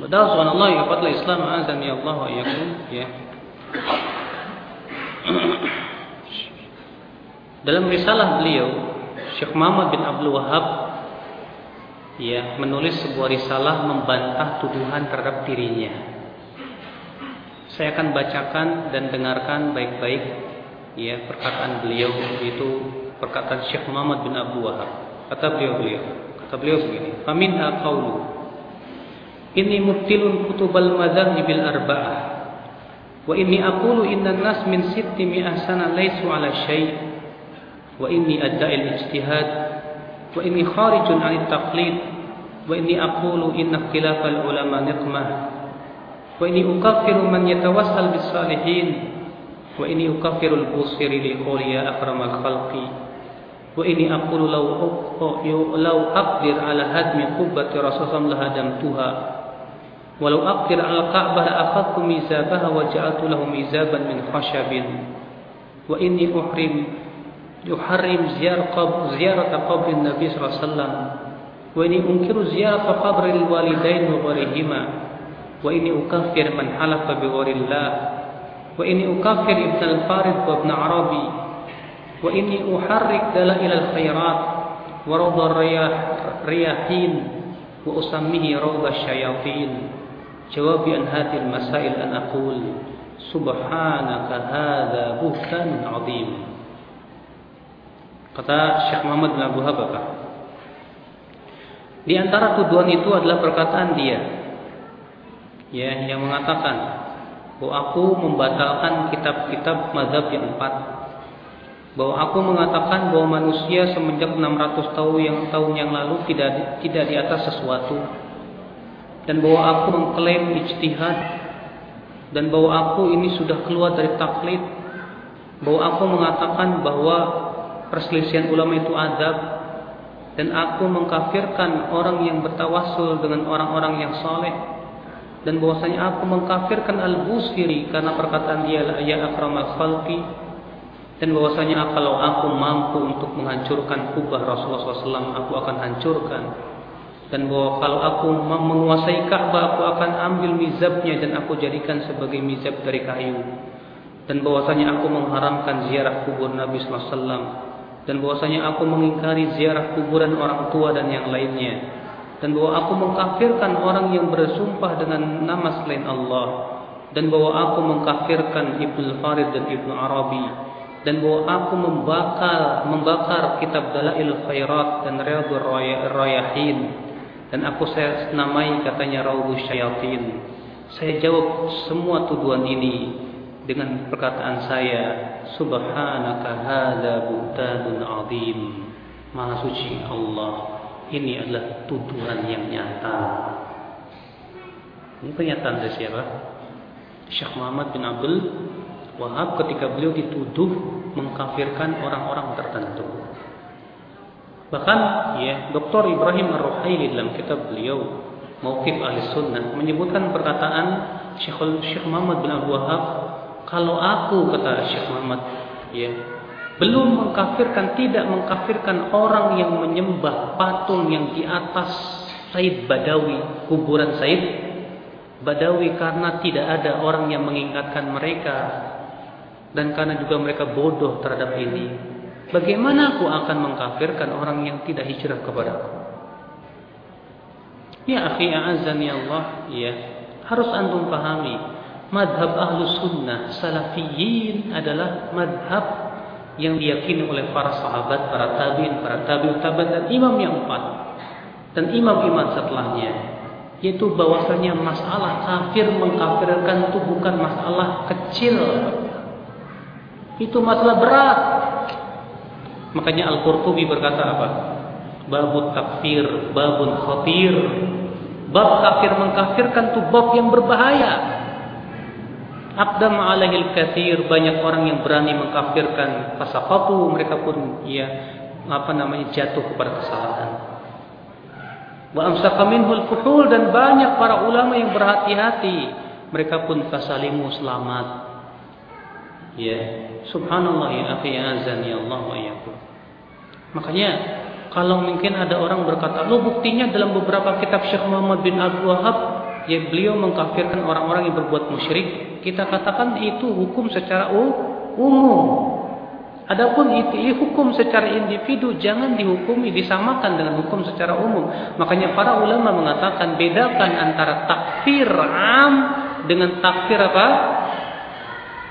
Padahal subhanallah ya fadla Islam azan ya Allah wa ya. Dalam risalah beliau Syekh Muhammad bin Abdul Wahab ya menulis sebuah risalah membantah tuduhan terhadap dirinya. Saya akan bacakan dan dengarkan baik-baik ya perkataan beliau itu perkataan Syekh Muhammad bin Abdul Wahab. Kata beliau beliau, kata beliau begini, "Faminha qawlu Inni mubtilun kutubal madzhab bil arba'ah wa inni aqulu inna an-nas min sitti mi'ah sana laysu 'ala syai' wa inni adda'i al-ijtihad wa inni kharijun 'an at-taqlid wa inni aqulu inna ikhtilaf al-ulama niqmah wa inni ukaffiru man yatawassal bis salihin wa ini ukafirul busiri li qawli ya akramal khalqi wa ini aqulu law law aqdir ala hadmi qubbati rasulullah lahadamtuha walau aqdir ala ka'bah la akhadtu mizabaha wa ja'altu lahu mizaban min khashabin wa inni uhrim yuharrim وإني أنكر زيارة قبر الوالدين وغيرهما وإني أكفر من حلف بغير الله وإني أكفر ابن الفارض وابن عربي وإني أحرك دلائل الخيرات وروض الرياحين وأسميه روض الشياطين. جوابي عن هذه المسائل أن أقول سبحانك هذا بهتان عظيم. kata Syekh Muhammad bin Abu Hababah di antara tuduhan itu adalah perkataan dia. Ya yang mengatakan bahwa aku membatalkan kitab-kitab mazhab yang empat. Bahwa aku mengatakan bahwa manusia semenjak 600 tahun yang tahun yang lalu tidak tidak di atas sesuatu. Dan bahwa aku mengklaim ijtihad. Dan bahwa aku ini sudah keluar dari taklid. Bahwa aku mengatakan bahwa perselisihan ulama itu adab dan aku mengkafirkan orang yang bertawasul dengan orang-orang yang saleh. Dan bahwasanya aku mengkafirkan Al-Busiri karena perkataan dia ya akramal khalqi. Dan bahwasanya kalau aku mampu untuk menghancurkan kubah Rasulullah SAW aku akan hancurkan. Dan bahwa kalau aku menguasai Ka'bah aku akan ambil mizabnya dan aku jadikan sebagai mizab dari kayu. Dan bahwasanya aku mengharamkan ziarah kubur Nabi sallallahu alaihi wasallam dan bahwasanya aku mengingkari ziarah kuburan orang tua dan yang lainnya. Dan bahwa aku mengkafirkan orang yang bersumpah dengan nama selain Allah. Dan bahwa aku mengkafirkan Ibnu Farid dan Ibnu Arabi. Dan bahwa aku membakar membakar kitab Dalail Khairat dan Riyadhur Rayahin. Dan aku saya namai katanya Raudhus Syayatin. Saya jawab semua tuduhan ini dengan perkataan saya subhanaka hadza buhtanun azim. Maha suci Allah ini adalah tuduhan yang nyata. Ini pernyataan dari siapa? Syekh Muhammad bin Abdul Wahab ketika beliau dituduh mengkafirkan orang-orang tertentu. Bahkan ya Dr. Ibrahim Ar-Ruhaili dalam kitab beliau Mauqif Ahli Sunnah menyebutkan perkataan Syekh Muhammad bin Abdul Wahab kalau aku kata Syekh Muhammad ya belum mengkafirkan tidak mengkafirkan orang yang menyembah patung yang di atas Said Badawi kuburan Said Badawi karena tidak ada orang yang mengingatkan mereka dan karena juga mereka bodoh terhadap ini. Bagaimana aku akan mengkafirkan orang yang tidak hijrah kepada aku? Ya akhi ya Allah ya harus antum pahami madhab ahlu sunnah salafiyin adalah madhab yang diyakini oleh para sahabat, para tabi'in, para tabi'ut tabi'in dan imam yang empat. Dan imam-imam setelahnya yaitu bahwasanya masalah kafir mengkafirkan itu bukan masalah kecil. Itu masalah berat. Makanya Al-Qurtubi berkata apa? Babut takfir babun khatir. Bab kafir mengkafirkan itu bab yang berbahaya Aqdam alaihil kathir banyak orang yang berani mengkafirkan fasaqatu mereka pun ya apa namanya jatuh kepada kesalahan. Wa amsaka minhul fuhul dan banyak para ulama yang berhati-hati mereka pun fasalimu selamat. Ya, subhanallah ya akhi azan ya Allah wa iyyakum. Makanya kalau mungkin ada orang berkata, "Lo buktinya dalam beberapa kitab Syekh Muhammad bin Abdul Wahab ya beliau mengkafirkan orang-orang yang berbuat musyrik." Kita katakan itu hukum secara umum. Adapun itu hukum secara individu jangan dihukumi disamakan dengan hukum secara umum. Makanya para ulama mengatakan bedakan antara takfir am dengan takfir apa?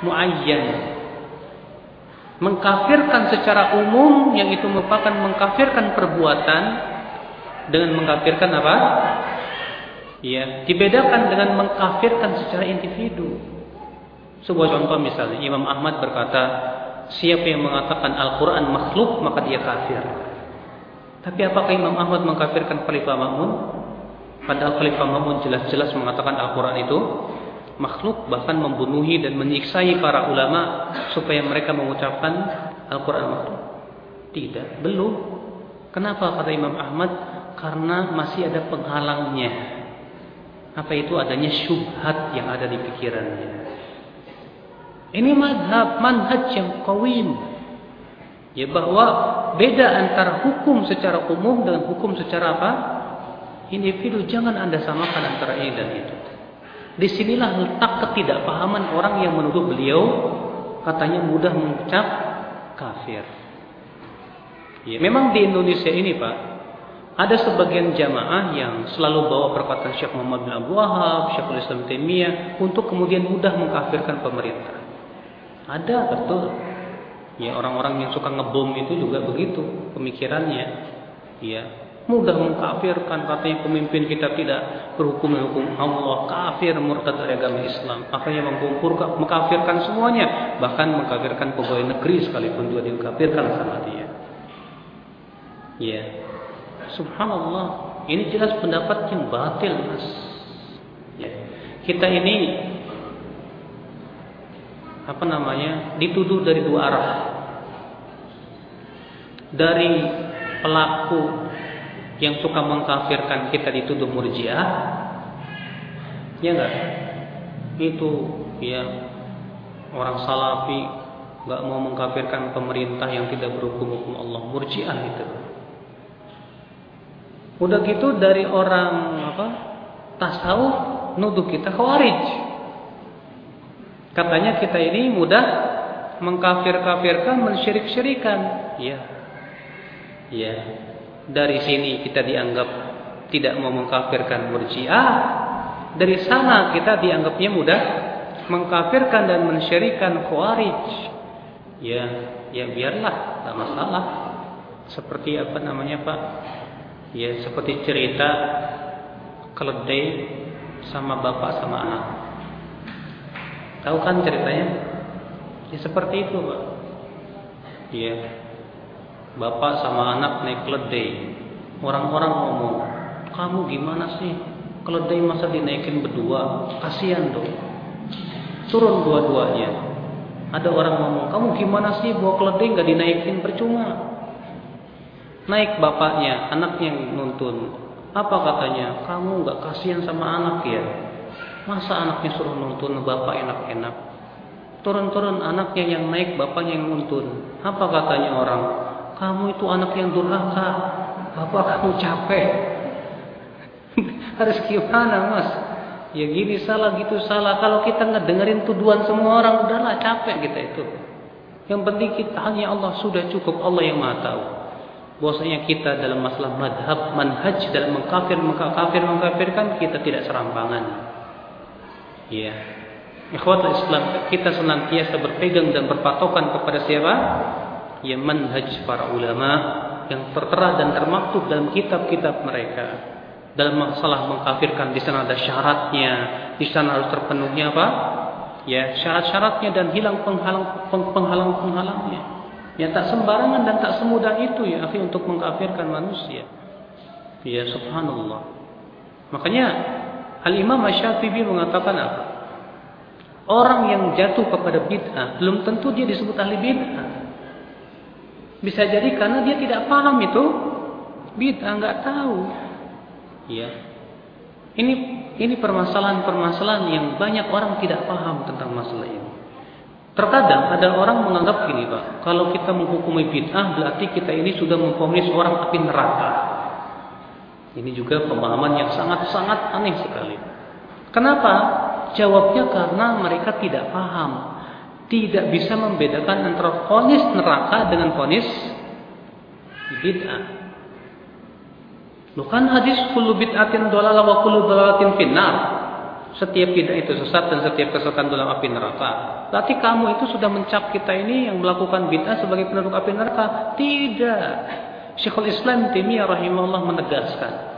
Muayyan. Mengkafirkan secara umum yang itu merupakan mengkafirkan perbuatan dengan mengkafirkan apa? Ya, dibedakan dengan mengkafirkan secara individu. Sebuah contoh misalnya Imam Ahmad berkata, siapa yang mengatakan Al-Quran makhluk maka dia kafir. Tapi apakah Imam Ahmad mengkafirkan Khalifah Ma'mun? Padahal Khalifah Ma'mun jelas-jelas mengatakan Al-Quran itu makhluk bahkan membunuhi dan menyiksai para ulama supaya mereka mengucapkan Al-Quran makhluk. Tidak, belum. Kenapa kata Imam Ahmad? Karena masih ada penghalangnya. Apa itu adanya syubhat yang ada di pikirannya. Ini madhab, manhaj yang kawim. Ya bahwa beda antara hukum secara umum dengan hukum secara apa? Individu. Jangan anda samakan antara ini dan itu. Disinilah letak ketidakpahaman orang yang menuduh beliau katanya mudah mengucap kafir. Ya, memang di Indonesia ini Pak, ada sebagian jamaah yang selalu bawa perkataan Syekh Muhammad bin Abu Wahab, Syekhul Islam Taimiyah untuk kemudian mudah mengkafirkan pemerintah. Ada betul. Ya orang-orang yang suka ngebom itu juga begitu pemikirannya. Ya mudah mengkafirkan katanya pemimpin kita tidak berhukum hukum Allah kafir murtad dari agama Islam. Akhirnya mengkumpulkan mengkafirkan semuanya bahkan mengkafirkan pegawai negeri sekalipun juga dikafirkan sama dia. Ya. Subhanallah. Ini jelas pendapat yang batil, Mas. Ya. Kita ini apa namanya dituduh dari dua arah. Dari pelaku yang suka mengkafirkan kita dituduh murjiah ya enggak? Itu ya orang salafi enggak mau mengkafirkan pemerintah yang tidak berhukum hukum Allah. Murjiah itu. Udah gitu dari orang apa tasawuf nuduh kita khawarij Katanya kita ini mudah mengkafir-kafirkan, mensyirik-syirikan. Ya. Ya. Dari sini kita dianggap tidak mau mengkafirkan murjiah. Dari sana kita dianggapnya mudah mengkafirkan dan mensyirikan khawarij. Ya, ya biarlah, tak masalah. Seperti apa namanya Pak? Ya, seperti cerita keledai sama bapak sama anak. Tahu kan ceritanya? Ya seperti itu Pak. Ya, bapak sama anak naik keledai. Orang-orang ngomong, kamu gimana sih? Keledai masa dinaikin berdua? Kasihan dong. Turun dua-duanya. Ada orang ngomong, kamu gimana sih bawa keledai nggak dinaikin percuma? Naik bapaknya, anaknya nuntun. Apa katanya? Kamu nggak kasihan sama anak ya? Masa anaknya suruh nuntun bapak enak-enak? Turun-turun anaknya yang naik, bapaknya yang nuntun. Apa katanya orang? Kamu itu anak yang durhaka. Bapak kamu capek. *laughs* Harus gimana mas? Ya gini salah gitu salah. Kalau kita nggak dengerin tuduhan semua orang, udahlah capek kita itu. Yang penting kita hanya Allah sudah cukup Allah yang maha tahu. Bahwasanya kita dalam masalah madhab manhaj dalam mengkafir mengkafir mengkafirkan kita tidak serampangan. Ya. Ikhwat Islam kita senantiasa berpegang dan berpatokan kepada siapa? Ya manhaj para ulama yang tertera dan termaktub dalam kitab-kitab mereka. Dalam masalah mengkafirkan di sana ada syaratnya di sana harus terpenuhnya apa? Ya syarat-syaratnya dan hilang penghalang penghalang-penghalangnya ya tak sembarangan dan tak semudah itu ya akhi untuk mengkafirkan manusia. Ya subhanallah. Makanya al-imam asy-syafi'i mengatakan apa orang yang jatuh kepada bid'ah belum tentu dia disebut ahli bid'ah bisa jadi karena dia tidak paham itu bid'ah enggak tahu Ya. Ini ini permasalahan-permasalahan yang banyak orang tidak paham tentang masalah ini. Terkadang ada orang menganggap gini, Pak, kalau kita menghukumi bid'ah berarti kita ini sudah memfonis orang api neraka. Ini juga pemahaman yang sangat-sangat aneh sekali. Kenapa? Jawabnya karena mereka tidak paham. Tidak bisa membedakan antara fonis neraka dengan fonis bid'ah. Bukan hadis kullu bid'atin dhalalah wa kullu dhalalatin finnar. Setiap bid'ah itu sesat dan setiap kesesatan dalam api neraka. Berarti kamu itu sudah mencap kita ini yang melakukan bid'ah sebagai penduduk api neraka? Tidak. Syekhul Islam Taimiyah rahimahullah menegaskan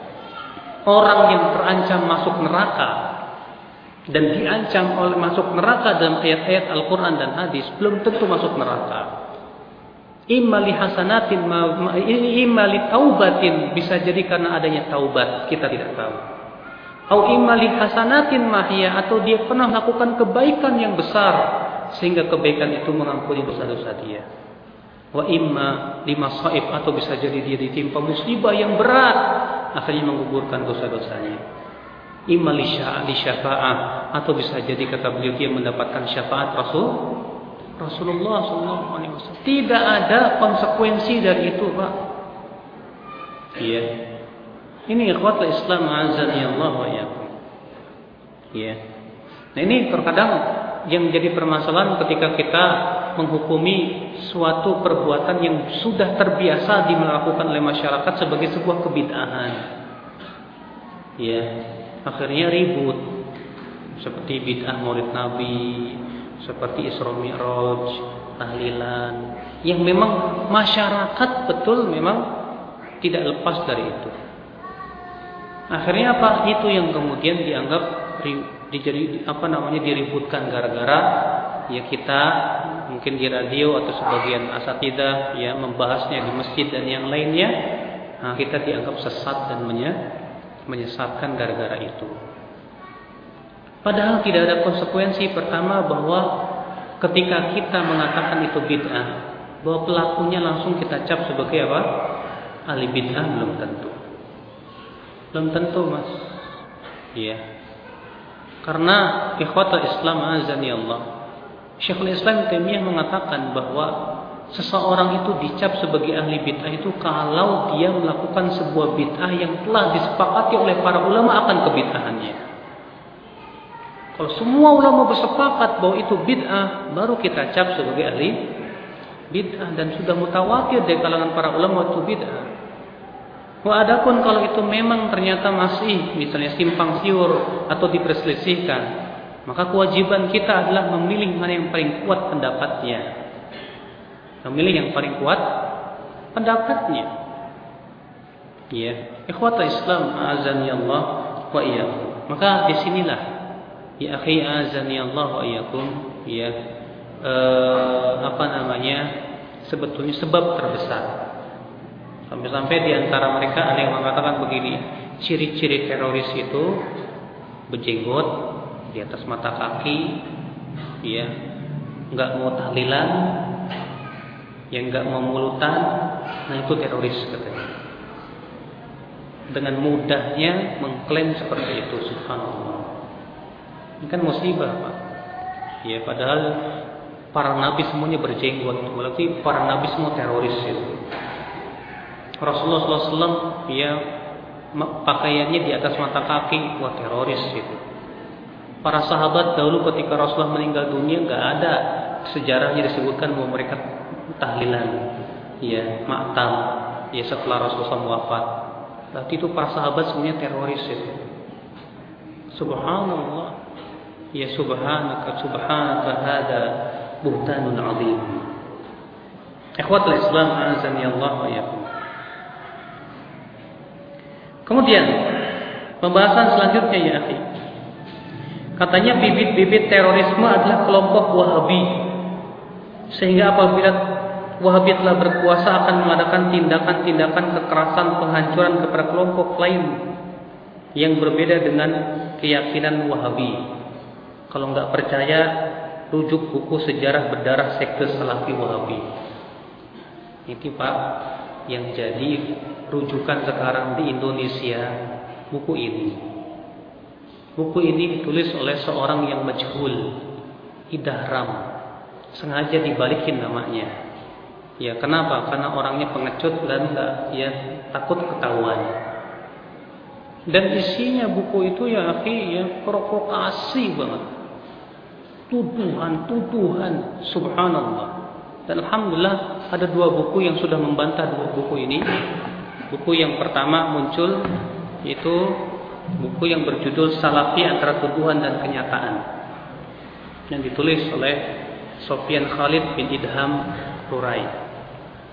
orang yang terancam masuk neraka dan diancam oleh masuk neraka dalam ayat-ayat Al-Qur'an dan hadis belum tentu masuk neraka. Imma li hasanatin imma li taubatin bisa jadi karena adanya taubat kita tidak tahu. Atau imma li hasanatin mahia atau dia pernah melakukan kebaikan yang besar sehingga kebaikan itu mengampuni dosa-dosa dia wa imma li masaib atau bisa jadi dia ditimpa musibah yang berat akhirnya menggugurkan dosa-dosanya imma li syafa'ah atau bisa jadi kata beliau dia mendapatkan syafaat Rasul Rasulullah SAW. Tidak ada konsekuensi dari itu, Pak. Iya. Ini ikhwat Islam azan ya Allah wa ya. Iya. Nah ini terkadang yang jadi permasalahan ketika kita menghukumi suatu perbuatan yang sudah terbiasa dilakukan oleh masyarakat sebagai sebuah kebid'ahan. Iya. Akhirnya ribut. Seperti bid'ah maulid Nabi, seperti Isra Mi'raj, tahlilan yang memang masyarakat betul memang tidak lepas dari itu. Akhirnya apa? Itu yang kemudian dianggap dijadi apa namanya diributkan gara-gara ya kita mungkin di radio atau sebagian asatidah ya membahasnya di masjid dan yang lainnya. Nah, kita dianggap sesat dan menyesatkan gara-gara itu. Padahal tidak ada konsekuensi pertama bahwa ketika kita mengatakan itu bid'ah, bahwa pelakunya langsung kita cap sebagai apa? Ahli bid'ah belum tentu. Belum tentu, Mas. Iya. Karena ikhwatul Islam azan ya Allah. Syekhul Islam Taimiyah mengatakan bahwa seseorang itu dicap sebagai ahli bid'ah itu kalau dia melakukan sebuah bid'ah yang telah disepakati oleh para ulama akan kebid'ahannya. Kalau semua ulama bersepakat bahwa itu bid'ah, baru kita cap sebagai ahli bid'ah dan sudah mutawatir di kalangan para ulama itu bid'ah. Wa adapun kalau itu memang ternyata masih misalnya simpang siur atau diperselisihkan, maka kewajiban kita adalah memilih mana yang paling kuat pendapatnya. Memilih yang paling kuat pendapatnya. Ya, ikhwata Islam azan ya Allah wa iyyakum. Maka di sinilah Ya akhi azani Allah wa iyyakum ya eh, apa namanya sebetulnya sebab terbesar. Sampai-sampai di antara mereka ada yang mengatakan begini, ciri-ciri teroris itu berjenggot di atas mata kaki, ya, enggak mau tahlilan, yang enggak mau mulutan, nah itu teroris katanya. Dengan mudahnya mengklaim seperti itu subhanallah. Ini kan musibah Pak. Ya padahal para nabi semuanya berjenggot. Berarti para nabi semua teroris itu. Rasulullah SAW ya pakaiannya di atas mata kaki wah teroris itu. Para sahabat dahulu ketika Rasulullah meninggal dunia enggak ada sejarahnya disebutkan bahwa mereka tahlilan ya maktam ya setelah Rasulullah wafat. Berarti itu para sahabat semuanya teroris itu. Subhanallah. Ya subhanaka subhanaka hada buhtanun azim. Ikhwatul Islam azani Allah wa. Kemudian pembahasan selanjutnya ya akhi. Katanya bibit-bibit terorisme adalah kelompok Wahabi. Sehingga apabila Wahabi telah berkuasa akan mengadakan tindakan-tindakan kekerasan penghancuran kepada kelompok lain yang berbeda dengan keyakinan Wahabi. Kalau enggak percaya, rujuk buku sejarah berdarah sekte Salafi Wahabi. Ini Pak yang jadi rujukan sekarang di Indonesia buku ini. Buku ini ditulis oleh seorang yang majhul, Idahram. Sengaja dibalikin namanya. Ya, kenapa? Karena orangnya pengecut dan enggak ya takut ketahuan. Dan isinya buku itu ya akhi ya provokasi banget tuduhan-tuduhan subhanallah. Dan alhamdulillah ada dua buku yang sudah membantah dua buku ini. Buku yang pertama muncul yaitu buku yang berjudul Salafi antara tuduhan dan kenyataan. Yang ditulis oleh Sofian Khalid bin Idham Rurai.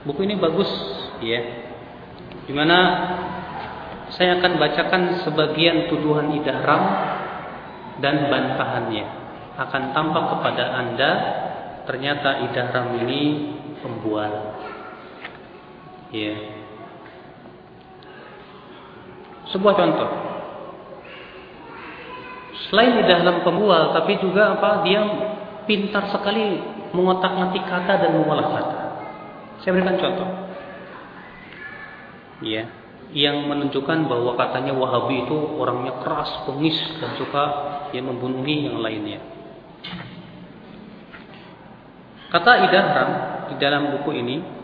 Buku ini bagus ya. Di mana saya akan bacakan sebagian tuduhan Idham dan bantahannya akan tampak kepada anda ternyata idahram ini pembual. Ya. Sebuah contoh. Selain idahram pembual, tapi juga apa? Dia pintar sekali mengotak-atik kata dan mengolah kata. Saya berikan contoh. Ya, yang menunjukkan bahwa katanya Wahabi itu orangnya keras, pengis dan suka yang membunuhi yang lainnya. Kata Idahram di dalam buku ini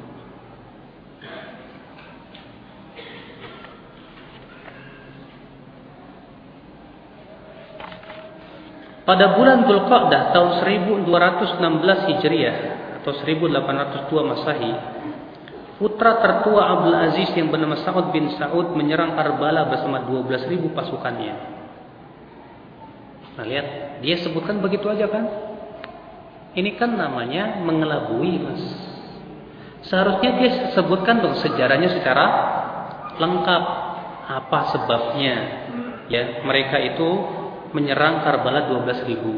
Pada bulan Dzulqa'dah tahun 1216 Hijriah atau 1802 Masehi, putra tertua Abdul Aziz yang bernama Sa'ud bin Sa'ud menyerang Karbala bersama 12.000 pasukannya. Nah, lihat, dia sebutkan begitu aja kan? Ini kan namanya mengelabui mas. Seharusnya dia sebutkan dong sejarahnya secara lengkap. Apa sebabnya ya mereka itu menyerang Karbala 12 ribu.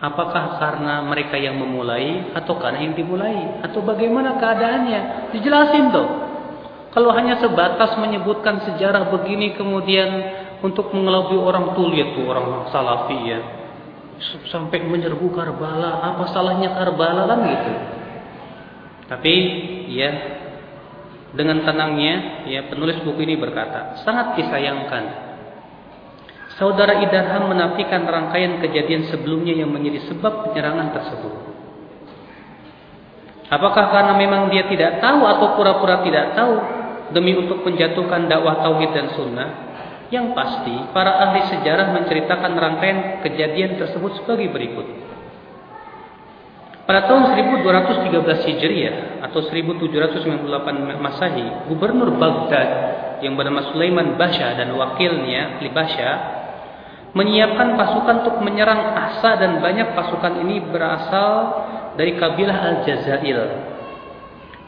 Apakah karena mereka yang memulai atau karena yang dimulai atau bagaimana keadaannya? Dijelasin dong. Kalau hanya sebatas menyebutkan sejarah begini kemudian untuk mengelabui orang tulis tuh orang salafi ya sampai menyerbu Karbala, apa salahnya Karbala kan gitu. Tapi ya dengan tenangnya ya penulis buku ini berkata, sangat disayangkan Saudara Idarham menafikan rangkaian kejadian sebelumnya yang menjadi sebab penyerangan tersebut. Apakah karena memang dia tidak tahu atau pura-pura tidak tahu demi untuk menjatuhkan dakwah tauhid dan sunnah? Yang pasti, para ahli sejarah menceritakan rangkaian kejadian tersebut sebagai berikut. Pada tahun 1213 Hijriah atau 1798 Masehi, Gubernur Baghdad yang bernama Sulaiman Basha dan wakilnya Ali Basha menyiapkan pasukan untuk menyerang Asa dan banyak pasukan ini berasal dari kabilah Al-Jazail.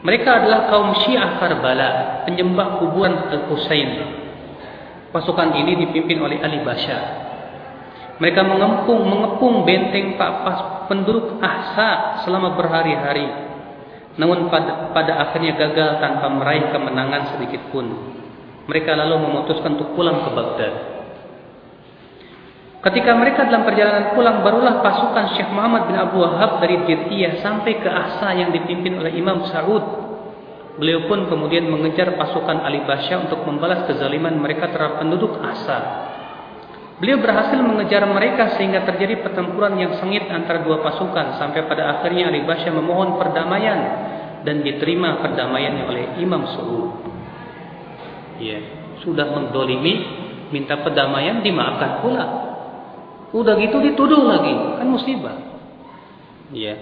Mereka adalah kaum Syiah Karbala, penyembah kuburan Al-Husain. Pasukan ini dipimpin oleh Ali Basha. Mereka mengepung mengepung benteng pak penduduk Ahsa selama berhari-hari. Namun pada, pada akhirnya gagal tanpa meraih kemenangan sedikit pun. Mereka lalu memutuskan untuk pulang ke Baghdad. Ketika mereka dalam perjalanan pulang, barulah pasukan Syekh Muhammad bin Abu Wahab dari Dirtiyah sampai ke Ahsa yang dipimpin oleh Imam Saud Beliau pun kemudian mengejar pasukan Ali Basya untuk membalas kezaliman mereka terhadap penduduk Asa. Beliau berhasil mengejar mereka sehingga terjadi pertempuran yang sengit antara dua pasukan sampai pada akhirnya Ali Basya memohon perdamaian dan diterima perdamaiannya oleh Imam Su'ud. Ya, sudah mendolimi, minta perdamaian dimaafkan pula. Udah gitu dituduh lagi, kan musibah. Ya,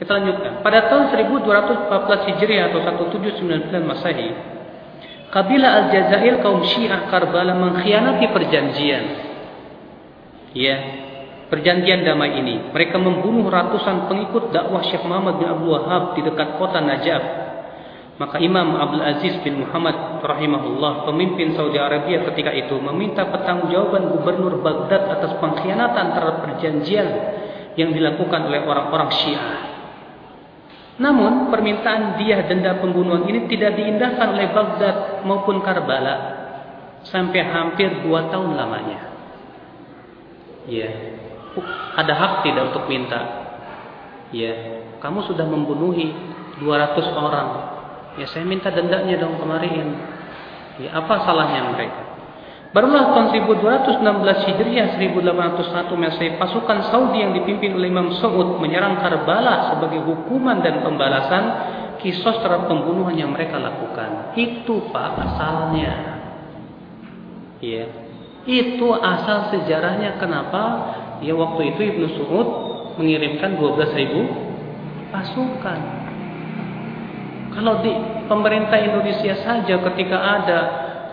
kita lanjutkan. Pada tahun 1214 Hijriah atau 1799 Masehi, kabilah Al-Jazair kaum Syiah Karbala mengkhianati perjanjian. Ya, perjanjian damai ini. Mereka membunuh ratusan pengikut dakwah Syekh Muhammad bin Abdul Wahab di dekat kota Najaf. Maka Imam Abdul Aziz bin Muhammad rahimahullah, pemimpin Saudi Arabia ketika itu meminta pertanggungjawaban gubernur Baghdad atas pengkhianatan terhadap perjanjian yang dilakukan oleh orang-orang Syiah. Namun permintaan dia denda pembunuhan ini tidak diindahkan oleh Baghdad maupun Karbala sampai hampir dua tahun lamanya. Ya, ada hak tidak untuk minta. Ya, kamu sudah membunuhi 200 orang. Ya, saya minta dendanya dong kemarin. Ya, apa salahnya mereka? Barulah tahun 1216 Hijriah 1801 Masehi pasukan Saudi yang dipimpin oleh Imam Saud menyerang Karbala sebagai hukuman dan pembalasan kisos terhadap pembunuhan yang mereka lakukan. Itu Pak asalnya. Ya. Itu asal sejarahnya kenapa ya waktu itu Ibnu Saud mengirimkan 12.000 pasukan. Kalau di pemerintah Indonesia saja ketika ada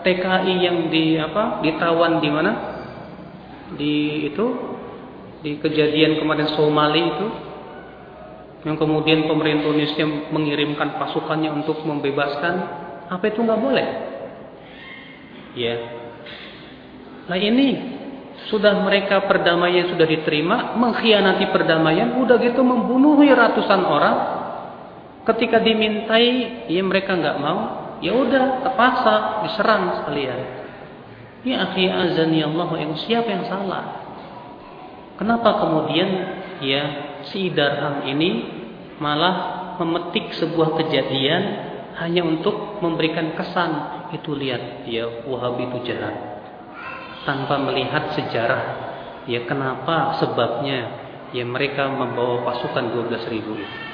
TKI yang di apa ditawan di mana? Di itu di kejadian kemarin Somali itu yang kemudian pemerintah Indonesia mengirimkan pasukannya untuk membebaskan apa itu nggak boleh? Ya. Nah ini sudah mereka perdamaian sudah diterima mengkhianati perdamaian udah gitu membunuh ratusan orang ketika dimintai ya mereka nggak mau ya udah terpaksa diserang sekalian. Ya akhi azani Allah yang siapa yang salah? Kenapa kemudian ya si Darham ini malah memetik sebuah kejadian hanya untuk memberikan kesan itu lihat ya Wahabi itu jahat tanpa melihat sejarah ya kenapa sebabnya ya mereka membawa pasukan 12 ribu itu.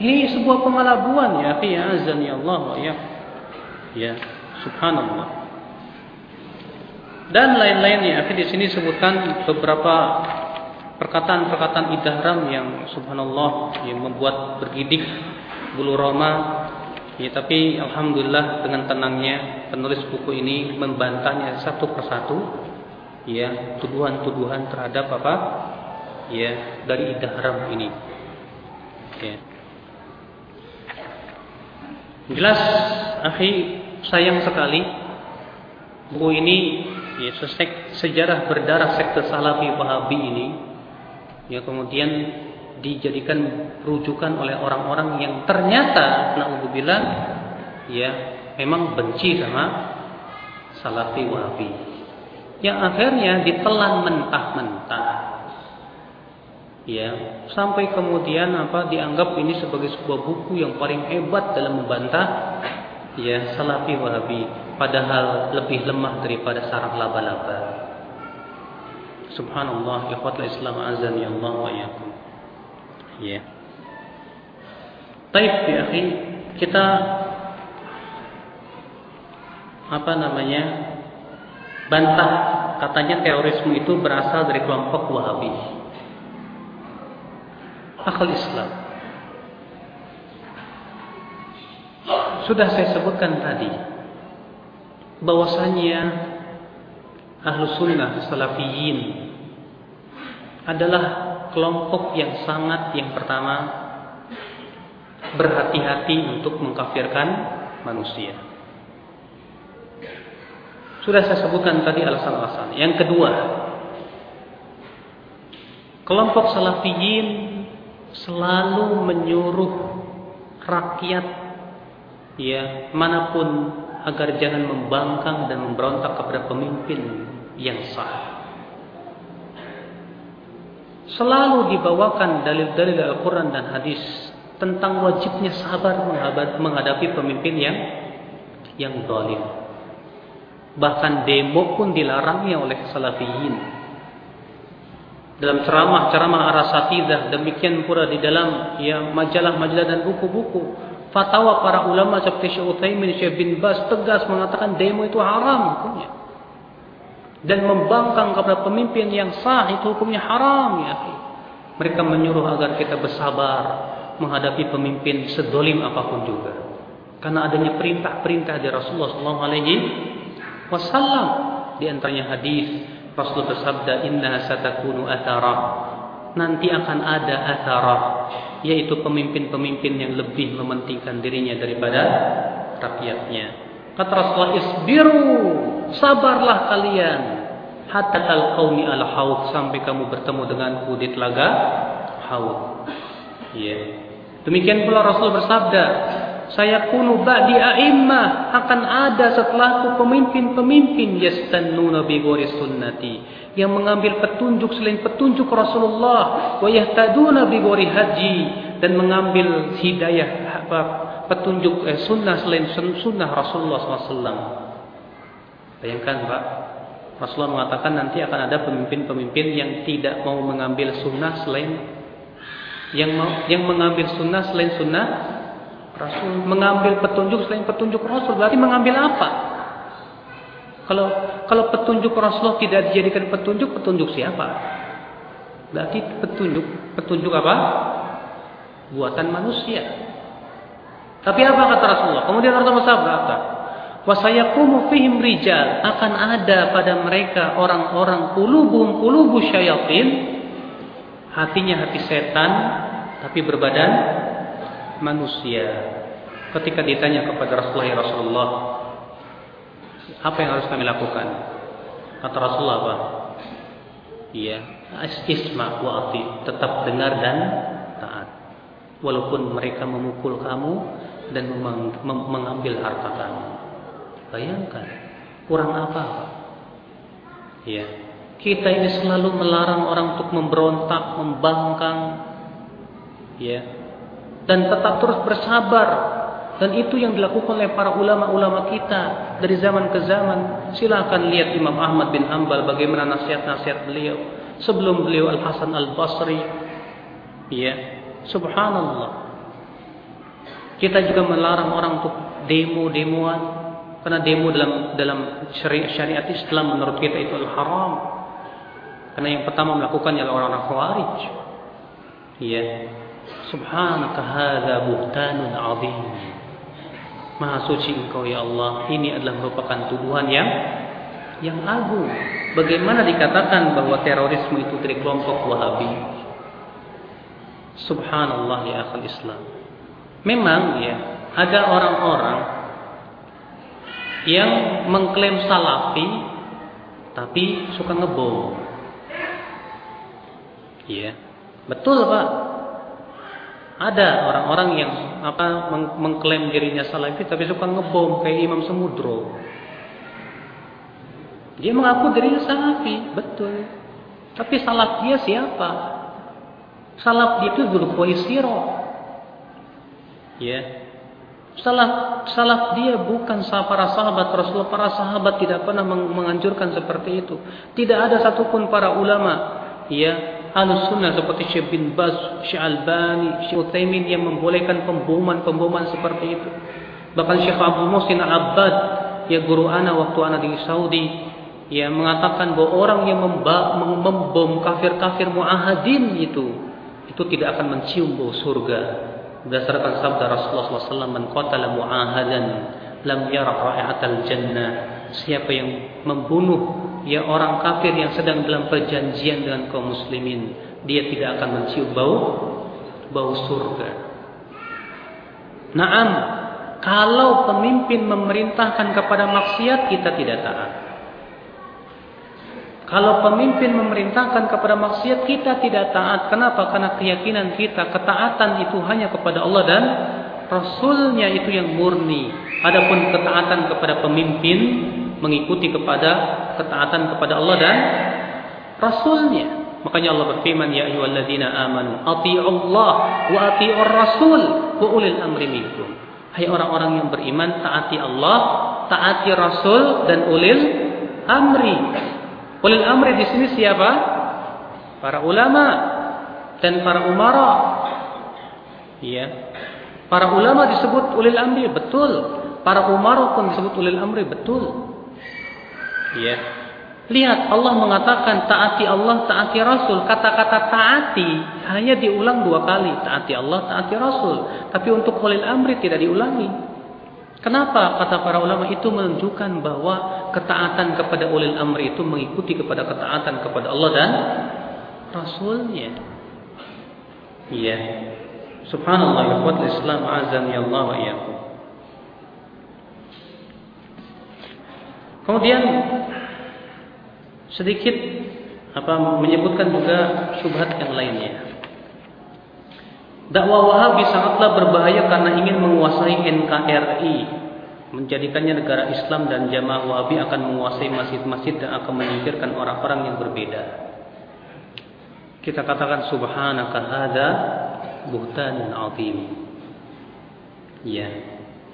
Ini sebuah pengalabuan ya, fi azan ya Allah ya. Ya, subhanallah. Dan lain-lain ya, fi di sini sebutkan beberapa perkataan-perkataan idahram yang subhanallah yang membuat bergidik bulu roma. Ya, tapi alhamdulillah dengan tenangnya penulis buku ini membantahnya satu persatu ya, tuduhan-tuduhan terhadap apa? Ya, dari idahram ini. Ya. Jelas, akhi sayang sekali. Buku ini ya sejarah berdarah sekte Salafi Wahabi ini ya kemudian dijadikan rujukan oleh orang-orang yang ternyata naudzubillah ya memang benci sama Salafi Wahabi. Yang akhirnya ditelan mentah-mentah ya sampai kemudian apa dianggap ini sebagai sebuah buku yang paling hebat dalam membantah ya salafi wahabi. Padahal lebih lemah daripada sarang laba-laba. Subhanallah ikhwatul islam azan ya Allah wa yakum ya. Taib ya akhi kita apa namanya bantah. Katanya terorisme itu berasal dari kelompok Wahabi. Akal Islam. Sudah saya sebutkan tadi bahwasanya ahlu sunnah salafiyin adalah kelompok yang sangat yang pertama berhati-hati untuk mengkafirkan manusia. Sudah saya sebutkan tadi alasan-alasan. Yang kedua, kelompok salafiyin selalu menyuruh rakyat ya manapun agar jangan membangkang dan memberontak kepada pemimpin yang sah. Selalu dibawakan dalil-dalil Al-Quran dan Hadis tentang wajibnya sabar menghadapi pemimpin yang yang zalim. Bahkan demo pun dilarangnya oleh salafiyin. Dalam ceramah-ceramah arasatidah demikian pula di dalam ya majalah-majalah dan buku-buku fatwa para ulama seperti Syekh Utsaimin, Syekh bin Bas tegas mengatakan demo itu haram hukumnya. Dan membangkang kepada pemimpin yang sah itu hukumnya haram ya. Mereka menyuruh agar kita bersabar menghadapi pemimpin sedolim apapun juga. Karena adanya perintah-perintah dari Rasulullah sallallahu alaihi wasallam di antaranya hadis Rasul bersabda inna satakunu athara nanti akan ada athara yaitu pemimpin-pemimpin yang lebih mementingkan dirinya daripada rakyatnya. Kata Rasulullah, "Isbiru, sabarlah kalian hatta talqauni al-haud sampai kamu bertemu denganku di telaga haud." Ya. Demikian pula Rasul bersabda, "Saya kunu ba'di a'immah akan ada setelahku pemimpin-pemimpin yastannuna bi ghairi sunnati." yang mengambil petunjuk selain petunjuk Rasulullah wa yahtaduna bi haji dan mengambil hidayah apa petunjuk eh, sunnah selain sunnah Rasulullah SAW. Bayangkan Pak, Rasulullah mengatakan nanti akan ada pemimpin-pemimpin yang tidak mau mengambil sunnah selain yang mau, yang mengambil sunnah selain sunnah Rasul, mengambil petunjuk selain petunjuk Rasul berarti mengambil apa? Kalau kalau petunjuk Rasulullah tidak dijadikan petunjuk, petunjuk siapa? Berarti petunjuk petunjuk apa? Buatan manusia. Tapi apa kata Rasulullah? Kemudian Rasulullah bersabda, "Wa sayaqumu fihim rijal" akan ada pada mereka orang-orang qulubum qulubu syayatin, hatinya hati setan tapi berbadan manusia. Ketika ditanya kepada Rasulullah, ya Rasulullah, apa yang harus kami lakukan? Kata Rasulullah apa? Iya, isma wa ati, tetap dengar dan taat. Walaupun mereka memukul kamu dan mengambil harta kamu. Bayangkan, kurang apa? Iya. Kita ini selalu melarang orang untuk memberontak, membangkang, ya, dan tetap terus bersabar dan itu yang dilakukan oleh para ulama-ulama kita dari zaman ke zaman. Silakan lihat Imam Ahmad bin Hanbal bagaimana nasihat-nasihat beliau sebelum beliau Al Hasan Al Basri. Ya, subhanallah. Kita juga melarang orang untuk demo-demoan karena demo dalam dalam syariat, Islam menurut kita itu al haram. Karena yang pertama melakukannya adalah orang-orang Khawarij. Ya. Subhanaka hadza buhtanun 'adzim. Maha suci engkau ya Allah. Ini adalah merupakan tuduhan yang Yang agung. Bagaimana dikatakan bahawa terorisme itu Dari kelompok wahabi? Subhanallah ya akal Islam. Memang ya Ada orang-orang Yang mengklaim salafi Tapi suka ngebom. Ya Betul pak ada orang-orang yang apa mengklaim dirinya salafi tapi suka ngebom kayak Imam Semudro. Dia mengaku dirinya salafi, betul. Tapi salaf dia siapa? Salaf dia itu guru Qaisiro. Ya. Salaf salaf dia bukan para sahabat Rasulullah. Para sahabat tidak pernah menganjurkan seperti itu. Tidak ada satupun para ulama ya Ahlus Sunnah seperti Syekh bin Baz, Syekh Albani, Syekh Utsaimin yang membolehkan pemboman-pemboman seperti itu. Bahkan Syekh Abu Muhsin Al-Abbad, ya guru ana waktu ana di Saudi, ya mengatakan bahwa orang yang membom kafir-kafir muahadin itu itu tidak akan mencium bau surga berdasarkan sabda Rasulullah SAW man qatala muahadan lam yara ra'ihatal jannah siapa yang membunuh ya orang kafir yang sedang dalam perjanjian dengan kaum muslimin dia tidak akan mencium bau bau surga Naam kalau pemimpin memerintahkan kepada maksiat kita tidak taat kalau pemimpin memerintahkan kepada maksiat kita tidak taat. Kenapa? Karena keyakinan kita ketaatan itu hanya kepada Allah dan Rasulnya itu yang murni. Adapun ketaatan kepada pemimpin mengikuti kepada ketaatan kepada Allah dan Rasulnya. Makanya Allah berfirman ya ayyuhalladzina amanu atti'ullah wa atti'ur rasul wa ulil amri minkum. Hai orang-orang yang beriman taati Allah, taati Rasul dan ulil amri. Ulil amri di sini siapa? Para ulama dan para umara. Ya. Para ulama disebut ulil amri betul. Para umara pun disebut ulil amri betul. Ya. Lihat Allah mengatakan taati Allah, taati Rasul. Kata-kata taati hanya diulang dua kali. Taati Allah, taati Rasul. Tapi untuk ulil amri tidak diulangi. Kenapa kata para ulama itu menunjukkan bahwa ketaatan kepada ulil amri itu mengikuti kepada ketaatan kepada Allah dan Rasulnya. Iya. Subhanallah ya Islam azam ya Allah wa iyyakum. Kemudian sedikit apa menyebutkan juga syubhat yang lainnya. Dakwah Wahabi sangatlah berbahaya karena ingin menguasai NKRI, menjadikannya negara Islam dan jamaah Wahabi akan menguasai masjid-masjid dan akan menyingkirkan orang-orang yang berbeda. Kita katakan subhanaka hadza buhtanun azim. Ya.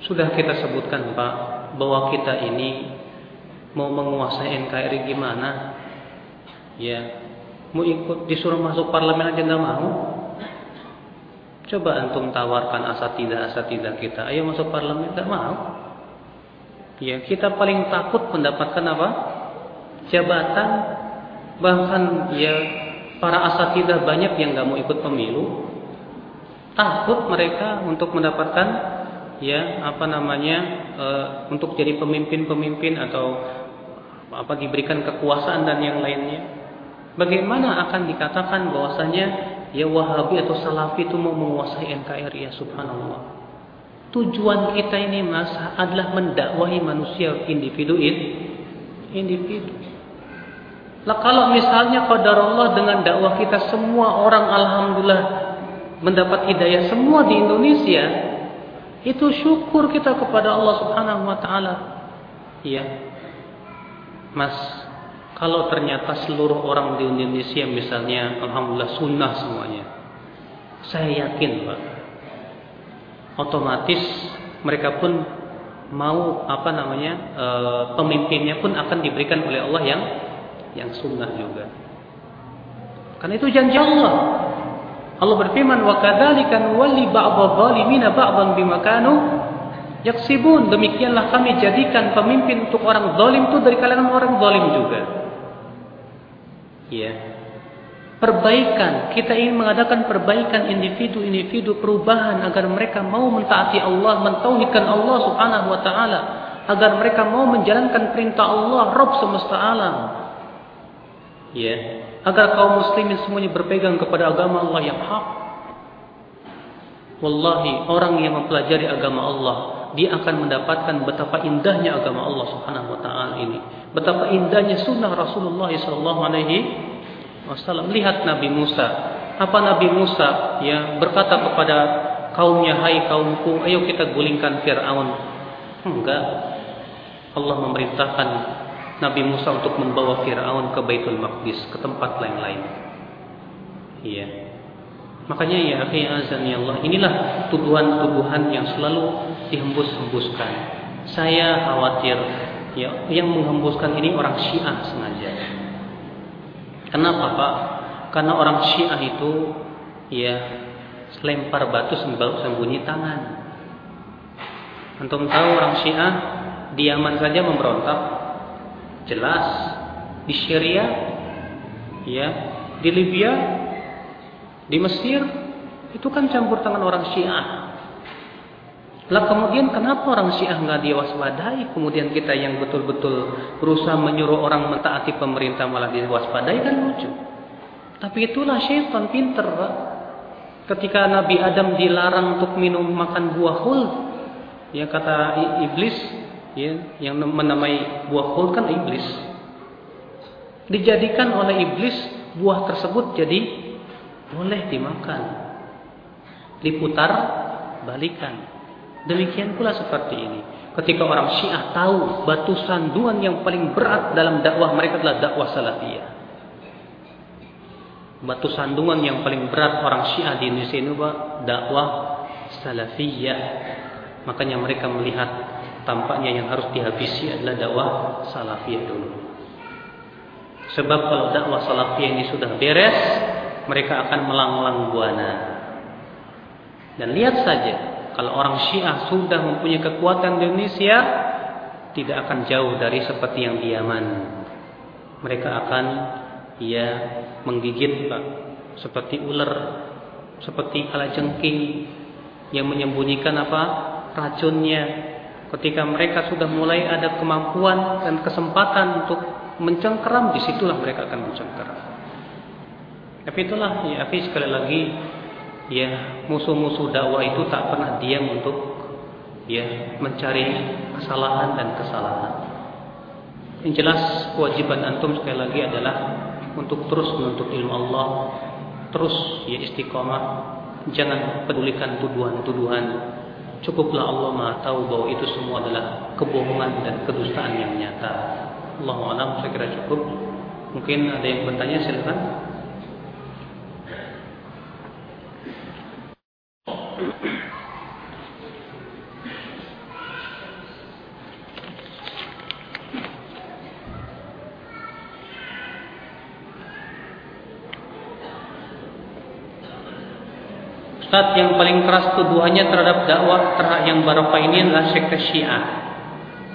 Sudah kita sebutkan Pak bahwa kita ini mau menguasai NKRI gimana? Ya. Mau ikut disuruh masuk parlemen aja enggak mau. Coba antum tawarkan asatidah-asatidah kita. Ayo masuk parlemen, tak mau. Ya, kita paling takut mendapatkan apa? Jabatan. Bahkan ya para asatidah banyak yang nggak mau ikut pemilu. Takut mereka untuk mendapatkan ya apa namanya e, untuk jadi pemimpin-pemimpin atau apa diberikan kekuasaan dan yang lainnya. Bagaimana akan dikatakan bahwasanya ya Wahabi atau Salafi itu mau menguasai NKRI ya subhanallah. Tujuan kita ini Mas adalah mendakwahi manusia individu individu. Lah kalau misalnya qadar Allah dengan dakwah kita semua orang alhamdulillah mendapat hidayah semua di Indonesia, itu syukur kita kepada Allah Subhanahu wa taala. Iya. Mas, kalau ternyata seluruh orang di Indonesia misalnya Alhamdulillah sunnah semuanya Saya yakin Pak Otomatis mereka pun mau apa namanya e, Pemimpinnya pun akan diberikan oleh Allah yang yang sunnah juga Karena itu janji Allah Allah berfirman wa kadzalika nuwalli ba'dadh dhalimina ba'dhan bima kanu yaksibun. Demikianlah kami jadikan pemimpin untuk orang zalim itu dari kalangan orang zalim juga. Ya. Perbaikan. Kita ingin mengadakan perbaikan individu-individu perubahan agar mereka mau mentaati Allah mentauhidkan Allah Subhanahu wa taala agar mereka mau menjalankan perintah Allah Rabb semesta alam. Ya agar kaum muslimin semuanya berpegang kepada agama Allah yang hak wallahi orang yang mempelajari agama Allah dia akan mendapatkan betapa indahnya agama Allah Subhanahu wa taala ini. Betapa indahnya sunnah Rasulullah sallallahu alaihi wasallam. Lihat Nabi Musa. Apa Nabi Musa ya berkata kepada kaumnya, "Hai kaumku, ayo kita gulingkan Firaun." Enggak. Allah memerintahkan Nabi Musa untuk membawa Firaun ke Baitul Maqdis, ke tempat lain-lain. Iya. Makanya ya akhi azan ya Allah, inilah tuduhan-tuduhan yang selalu dihembus-hembuskan. Saya khawatir ya yang menghembuskan ini orang Syiah sengaja. Kenapa Pak? Karena orang Syiah itu ya lempar batu sembunyi tangan. Antum tahu orang Syiah diaman saja memberontak? Jelas di Syria, ya, di Libya, di Mesir, itu kan campur tangan orang Syiah. Lah kemudian kenapa orang Syiah enggak diwaspadai? Kemudian kita yang betul-betul berusaha menyuruh orang mentaati pemerintah malah diwaspadai kan lucu. Tapi itulah syaitan pinter, Pak. Ketika Nabi Adam dilarang untuk minum makan buah khuld, ya kata iblis, ya, yang menamai buah khuld kan iblis. Dijadikan oleh iblis buah tersebut jadi boleh dimakan. Diputar balikan. Demikian pula seperti ini. Ketika orang Syiah tahu batu sanduan yang paling berat dalam dakwah mereka adalah dakwah salafiyah. Batu sandungan yang paling berat orang Syiah di Indonesia ini dakwah salafiyah. Makanya mereka melihat tampaknya yang harus dihabisi adalah dakwah salafiyah dulu. Sebab kalau dakwah salafiyah ini sudah beres, mereka akan melanglang buana. Dan lihat saja, kalau orang Syiah sudah mempunyai kekuatan di Indonesia, tidak akan jauh dari seperti yang di Yaman. Mereka akan ya menggigit Pak, seperti ular, seperti kalajengking yang menyembunyikan apa racunnya. Ketika mereka sudah mulai ada kemampuan dan kesempatan untuk mencengkeram, disitulah mereka akan mencengkeram. Tapi itulah, ya, tapi sekali lagi ya musuh-musuh dakwah itu tak pernah diam untuk ya mencari kesalahan dan kesalahan. Yang jelas kewajiban antum sekali lagi adalah untuk terus menuntut ilmu Allah, terus ya istiqamah, jangan pedulikan tuduhan-tuduhan. Cukuplah Allah Maha tahu bahwa itu semua adalah kebohongan dan kedustaan yang nyata. Allah alam saya kira cukup. Mungkin ada yang bertanya silakan. Ustaz yang paling keras tuduhannya terhadap dakwah terhadap yang barokah ini adalah sekte Syiah.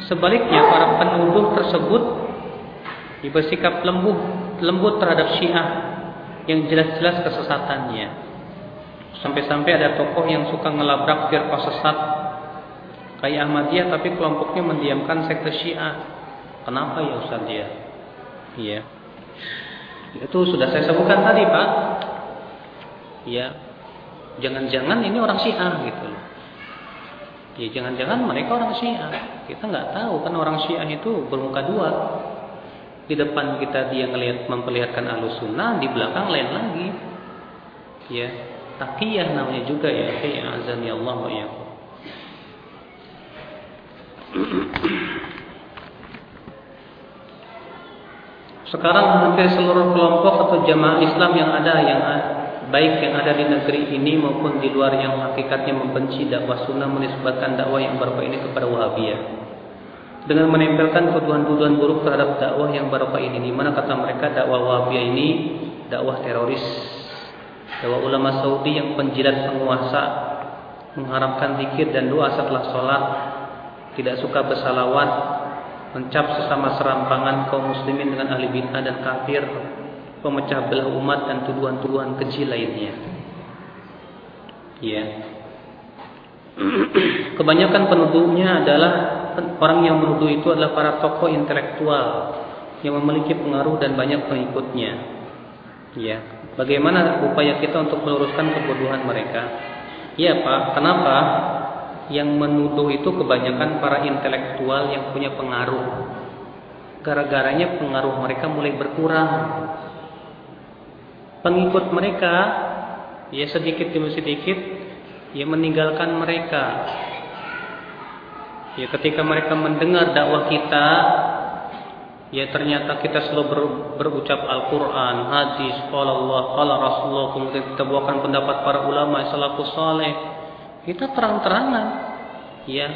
Sebaliknya para penuduh tersebut bersikap lembut lembut terhadap Syiah yang jelas-jelas kesesatannya. Sampai-sampai ada tokoh yang suka ngelabrak firqah sesat kayak Ahmadiyah tapi kelompoknya mendiamkan sekte Syiah. Kenapa ya Ustaz dia? Iya. Itu sudah saya sebutkan tadi, Pak. Iya, jangan-jangan ini orang Syiah gitu loh. Ya jangan-jangan mereka orang Syiah. Kita nggak tahu kan orang Syiah itu bermuka dua. Di depan kita dia ngelihat memperlihatkan Ahlussunnah, di belakang lain lagi. Ya, takiyah namanya juga ya. Ya azan ya Allah ya. Sekarang hampir seluruh kelompok atau jamaah Islam yang ada yang baik yang ada di negeri ini maupun di luar yang hakikatnya membenci dakwah sunnah menisbatkan dakwah yang barokah ini kepada wahabiyah. Dengan menempelkan tuduhan-tuduhan buruk terhadap dakwah yang barokah ini di mana kata mereka dakwah wahabiyah ini dakwah teroris. Dakwah ulama Saudi yang penjilat penguasa mengharapkan zikir dan doa setelah sholat tidak suka bersalawat mencap sesama serampangan kaum muslimin dengan ahli bid'ah dan kafir pemecah belah umat dan tuduhan-tuduhan kecil lainnya. Ya. *clears throat* Kebanyakan penuduhnya adalah orang yang menuduh itu adalah para tokoh intelektual yang memiliki pengaruh dan banyak pengikutnya. Ya. Bagaimana upaya kita untuk meluruskan kebodohan mereka? Ya, Pak. Kenapa? Yang menuduh itu kebanyakan para intelektual yang punya pengaruh. Gara-garanya pengaruh mereka mulai berkurang pengikut mereka ya sedikit demi sedikit ya meninggalkan mereka. Ya ketika mereka mendengar dakwah kita ya ternyata kita selalu ber, berucap Al-Quran, hadis, qala Allah, qala Rasulullah. Kemudian kita bawakan pendapat para ulama salafus saleh kita terang-terangan ya.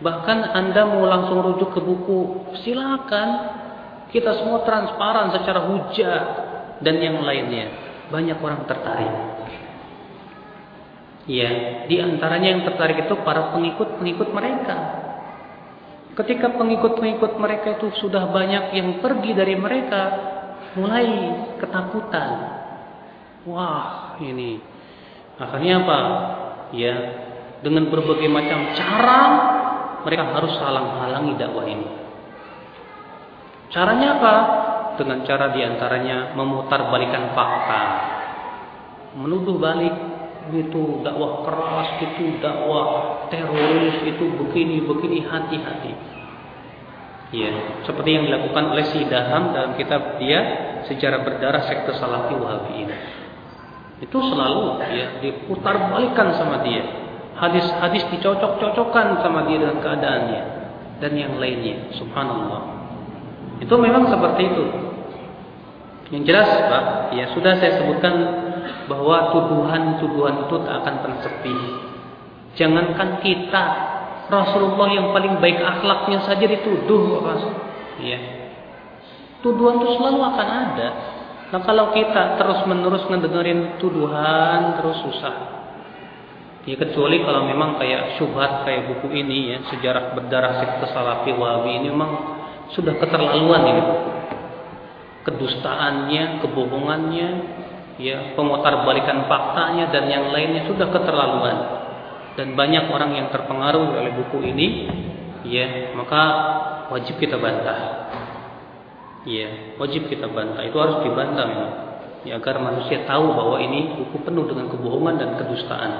Bahkan anda mau langsung rujuk ke buku silakan. Kita semua transparan secara hujah dan yang lainnya banyak orang tertarik. Ya, di antaranya yang tertarik itu para pengikut-pengikut mereka. ketika pengikut-pengikut mereka itu sudah banyak yang pergi dari mereka, mulai ketakutan. Wah, ini akhirnya apa? Ya, dengan berbagai macam cara mereka harus halang-halangi dakwah ini. Caranya apa? Dengan cara di antaranya memutar balikan fakta, menuduh balik itu dakwah keras, itu dakwah teroris, itu begini begini hati-hati. Ya, seperti yang dilakukan oleh si Daham dalam kitab dia sejarah berdarah sekte Salafi Wahabi ini. Itu selalu ya diputar balikan sama dia. Hadis-hadis dicocok-cocokkan sama dia dengan keadaannya dan yang lainnya. Subhanallah. Itu memang seperti itu. Yang jelas, Pak, ya sudah saya sebutkan bahwa tuduhan-tuduhan itu tak akan pernah sepi. Jangankan kita, Rasulullah yang paling baik akhlaknya saja dituduh, Pak. Ya. Tuduhan itu selalu akan ada. Nah kalau kita terus-menerus ngedengerin tuduhan, terus susah. Ya kecuali kalau memang kayak syubhat kayak buku ini ya, sejarah berdarah sekte Salafi Wahabi ini memang sudah keterlaluan ini buku. Kedustaannya, kebohongannya, ya pemutar balikan faktanya dan yang lainnya sudah keterlaluan. Dan banyak orang yang terpengaruh oleh buku ini ya maka wajib kita bantah. Ya wajib kita bantah. Itu harus dibantah memang. Ya agar manusia tahu bahwa ini buku penuh dengan kebohongan dan kedustaan.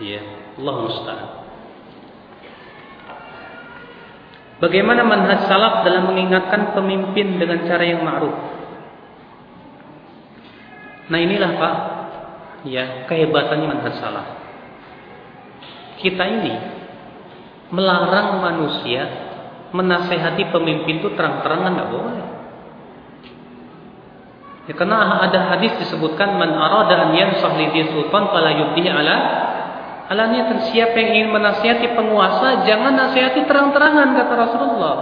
Ya Allah musta'an Bagaimana manhaj salaf dalam mengingatkan pemimpin dengan cara yang ma'ruf Nah inilah Pak, ya kehebatannya manhaj salah. Kita ini melarang manusia menasehati pemimpin itu terang-terangan tidak boleh. Ya, karena ada hadis disebutkan man arada an yansah li sultan fala yubdihi ala alaniatan siapa yang ingin menasihati penguasa jangan nasihati terang-terangan kata Rasulullah.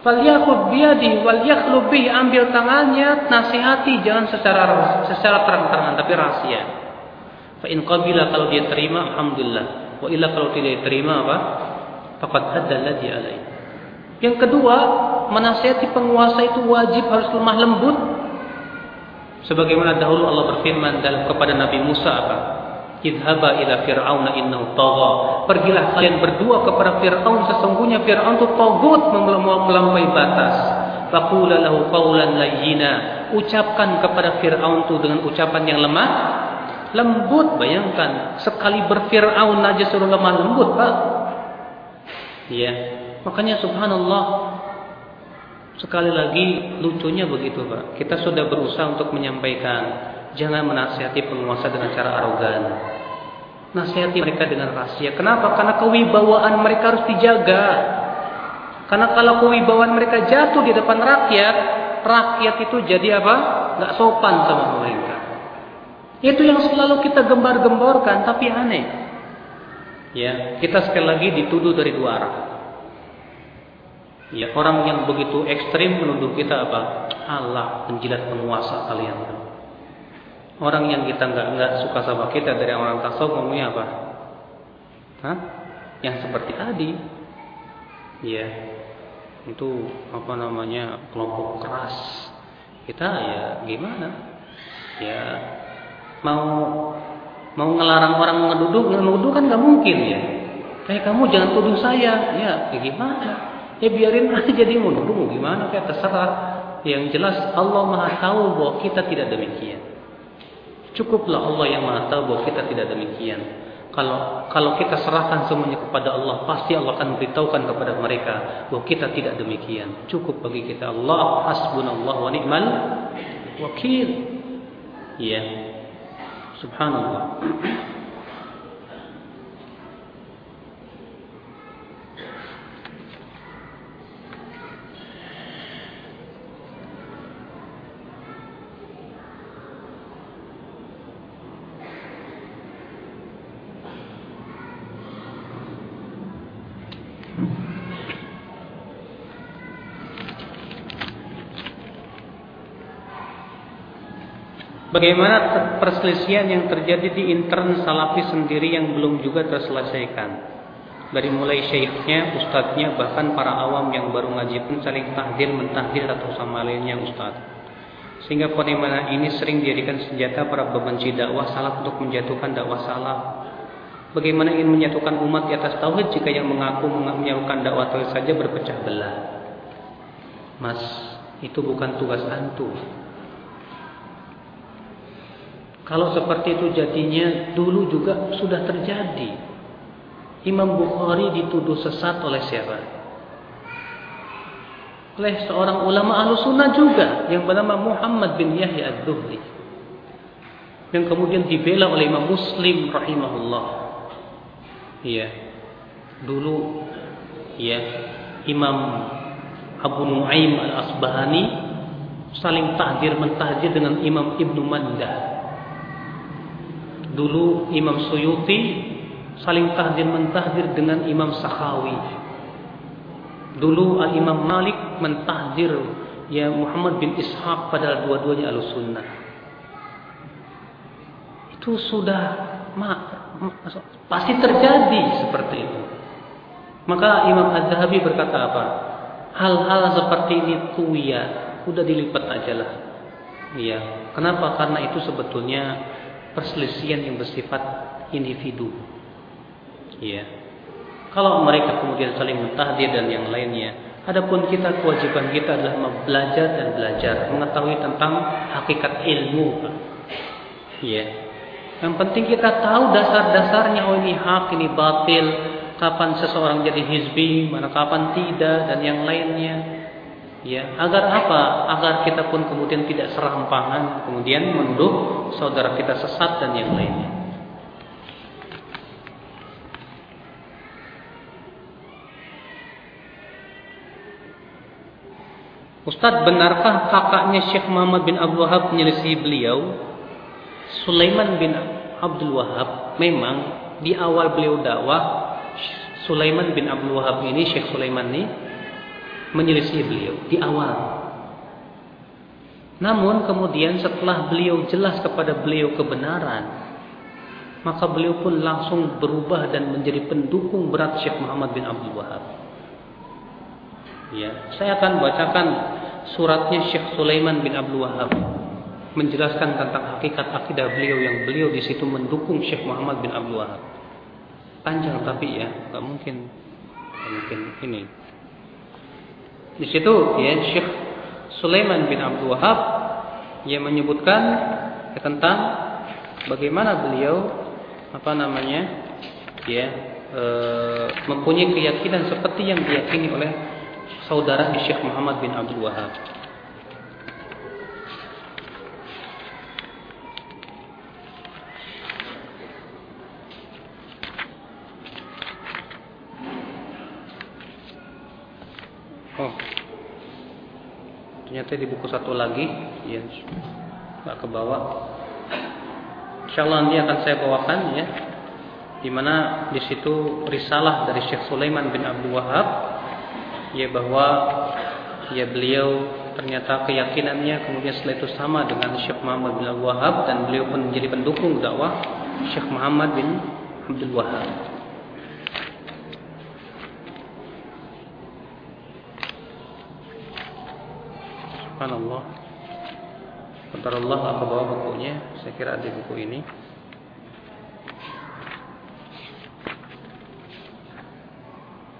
Falyakhud biyadi wal yakhlub bih ambil tangannya nasihati jangan secara secara terang-terangan tapi rahasia. Fa in qabila kalau dia terima alhamdulillah wa illa kalau tidak terima apa? Faqad hadda alladhi alai. Yang kedua, menasihati penguasa itu wajib harus lemah lembut. Sebagaimana dahulu Allah berfirman dalam kepada Nabi Musa apa? Idhaba ila fir'aun innahu tagha. Pergilah kalian berdua kepada Firaun sesungguhnya Firaun itu tagut melampaui batas. Faqula lahu qawlan layyina. Ucapkan kepada Firaun itu dengan ucapan yang lemah, lembut. Bayangkan sekali berfiraun aja suruh lemah lembut, Pak. Ya. Makanya subhanallah sekali lagi lucunya begitu, Pak. Kita sudah berusaha untuk menyampaikan Jangan menasihati penguasa dengan cara arogan. Nasihati mereka dengan rahasia. Kenapa? Karena kewibawaan mereka harus dijaga. Karena kalau kewibawaan mereka jatuh di depan rakyat, rakyat itu jadi apa? Gak sopan sama mereka. Itu yang selalu kita gembar-gemborkan, tapi aneh. Ya, kita sekali lagi dituduh dari dua arah. Ya, orang yang begitu ekstrim menuduh kita apa? Allah penjilat penguasa kalian. Orang yang kita enggak enggak suka sama kita dari orang tasawuf ngomongnya apa? Hah? Yang seperti tadi. Iya. Itu apa namanya? kelompok keras. Kita ya gimana? Ya mau mau ngelarang orang ngeduduk, ngenuduh kan enggak mungkin ya. Kayak kamu jangan tuduh saya. Ya, ya gimana? Ya biarin aja dia mau nuduh gimana kayak terserah. Yang jelas Allah Maha tahu bahwa kita tidak demikian. Cukuplah Allah yang maha tahu bahwa kita tidak demikian. Kalau kalau kita serahkan semuanya kepada Allah, pasti Allah akan beritahukan kepada mereka bahwa kita tidak demikian. Cukup bagi kita Allah hasbunallah wa ni'mal wakil. Ya. Subhanallah. Bagaimana perselisihan yang terjadi di intern salafi sendiri yang belum juga terselesaikan? dari mulai syekhnya, ustadznya, bahkan para awam yang baru ngaji pun saling tahdir, mentahdir atau sama lainnya ustadz. Sehingga fenomena ini sering dijadikan senjata para pembenci dakwah salah untuk menjatuhkan dakwah salah. Bagaimana ingin menyatukan umat di atas tauhid jika yang mengaku menyerukan dakwah tauhid saja berpecah belah? Mas, itu bukan tugas antum. Kalau seperti itu jadinya dulu juga sudah terjadi. Imam Bukhari dituduh sesat oleh siapa? Oleh seorang ulama ahlu sunnah juga yang bernama Muhammad bin Yahya ad-Duhri. Yang kemudian dibela oleh Imam Muslim rahimahullah. Iya. Dulu ya Imam Abu Nuaim al-Asbahani saling tahdir mentahdir dengan Imam Ibn Mandah. Dulu Imam Suyuti saling tahdir mentahdir dengan Imam Sakhawi. Dulu Al Imam Malik mentahdir ya Muhammad bin Ishaq pada dua-duanya al-sunnah. Itu sudah ma, ma, pasti terjadi seperti itu. Maka Imam Az-Zahabi berkata apa? Hal-hal seperti ini kuya, sudah dilipat aja lah. Iya. Kenapa? Karena itu sebetulnya perselisihan yang bersifat individu. Ya. Kalau mereka kemudian saling mentahdir dan yang lainnya, adapun kita kewajiban kita adalah belajar dan belajar, mengetahui tentang hakikat ilmu. Ya. Yang penting kita tahu dasar-dasarnya oh ini hak, ini batil, kapan seseorang jadi hizbi, mana kapan tidak dan yang lainnya. Ya, agar apa? Agar kita pun kemudian tidak serampangan, kemudian menuduh saudara kita sesat dan yang lainnya. Ustaz benarkah kakaknya Syekh Muhammad bin Abdul Wahab menyelisih beliau? Sulaiman bin Abdul Wahab memang di awal beliau dakwah Sulaiman bin Abdul Wahab ini Syekh Sulaiman ini menyelisih beliau di awal. Namun kemudian setelah beliau jelas kepada beliau kebenaran, maka beliau pun langsung berubah dan menjadi pendukung berat Syekh Muhammad bin Abdul Wahab. Ya, saya akan bacakan suratnya Syekh Sulaiman bin Abdul Wahab menjelaskan tentang hakikat akidah beliau yang beliau di situ mendukung Syekh Muhammad bin Abdul Wahab. Panjang tapi ya, enggak mungkin enggak mungkin ini. Di situ ya Syekh Sulaiman bin Abdul Wahab ia menyebutkan ya, tentang bagaimana beliau apa namanya ya e, mempunyai keyakinan seperti yang diyakini oleh saudara Syekh Muhammad bin Abdul Wahab. Oh. Ternyata di buku satu lagi, ya, tak ke bawah. Insyaallah nanti akan saya bawakan ya. Di mana di situ risalah dari Syekh Sulaiman bin Abdul Wahab ya bahwa ya beliau ternyata keyakinannya kemudian setelah itu sama dengan Syekh Muhammad bin Abdul Wahab dan beliau pun menjadi pendukung dakwah Syekh Muhammad bin Abdul Wahab. Subhanallah. Bentar Allah apa bawa bukunya? Saya kira ada buku ini.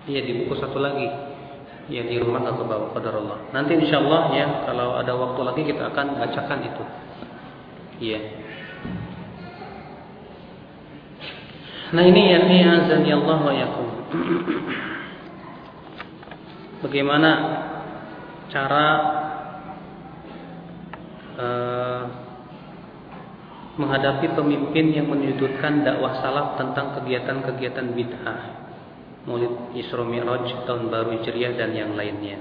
Iya di buku satu lagi ya di rumah atau bawa pada Allah. Nanti insya Allah ya kalau ada waktu lagi kita akan bacakan itu. Iya. Nah ini ya ini azan ya Allah wa yakum. *clears throat* Bagaimana cara uh, menghadapi pemimpin yang menyudutkan dakwah salaf tentang kegiatan-kegiatan bid'ah? Maulid Isra Mi'raj tahun baru Hijriah dan yang lainnya.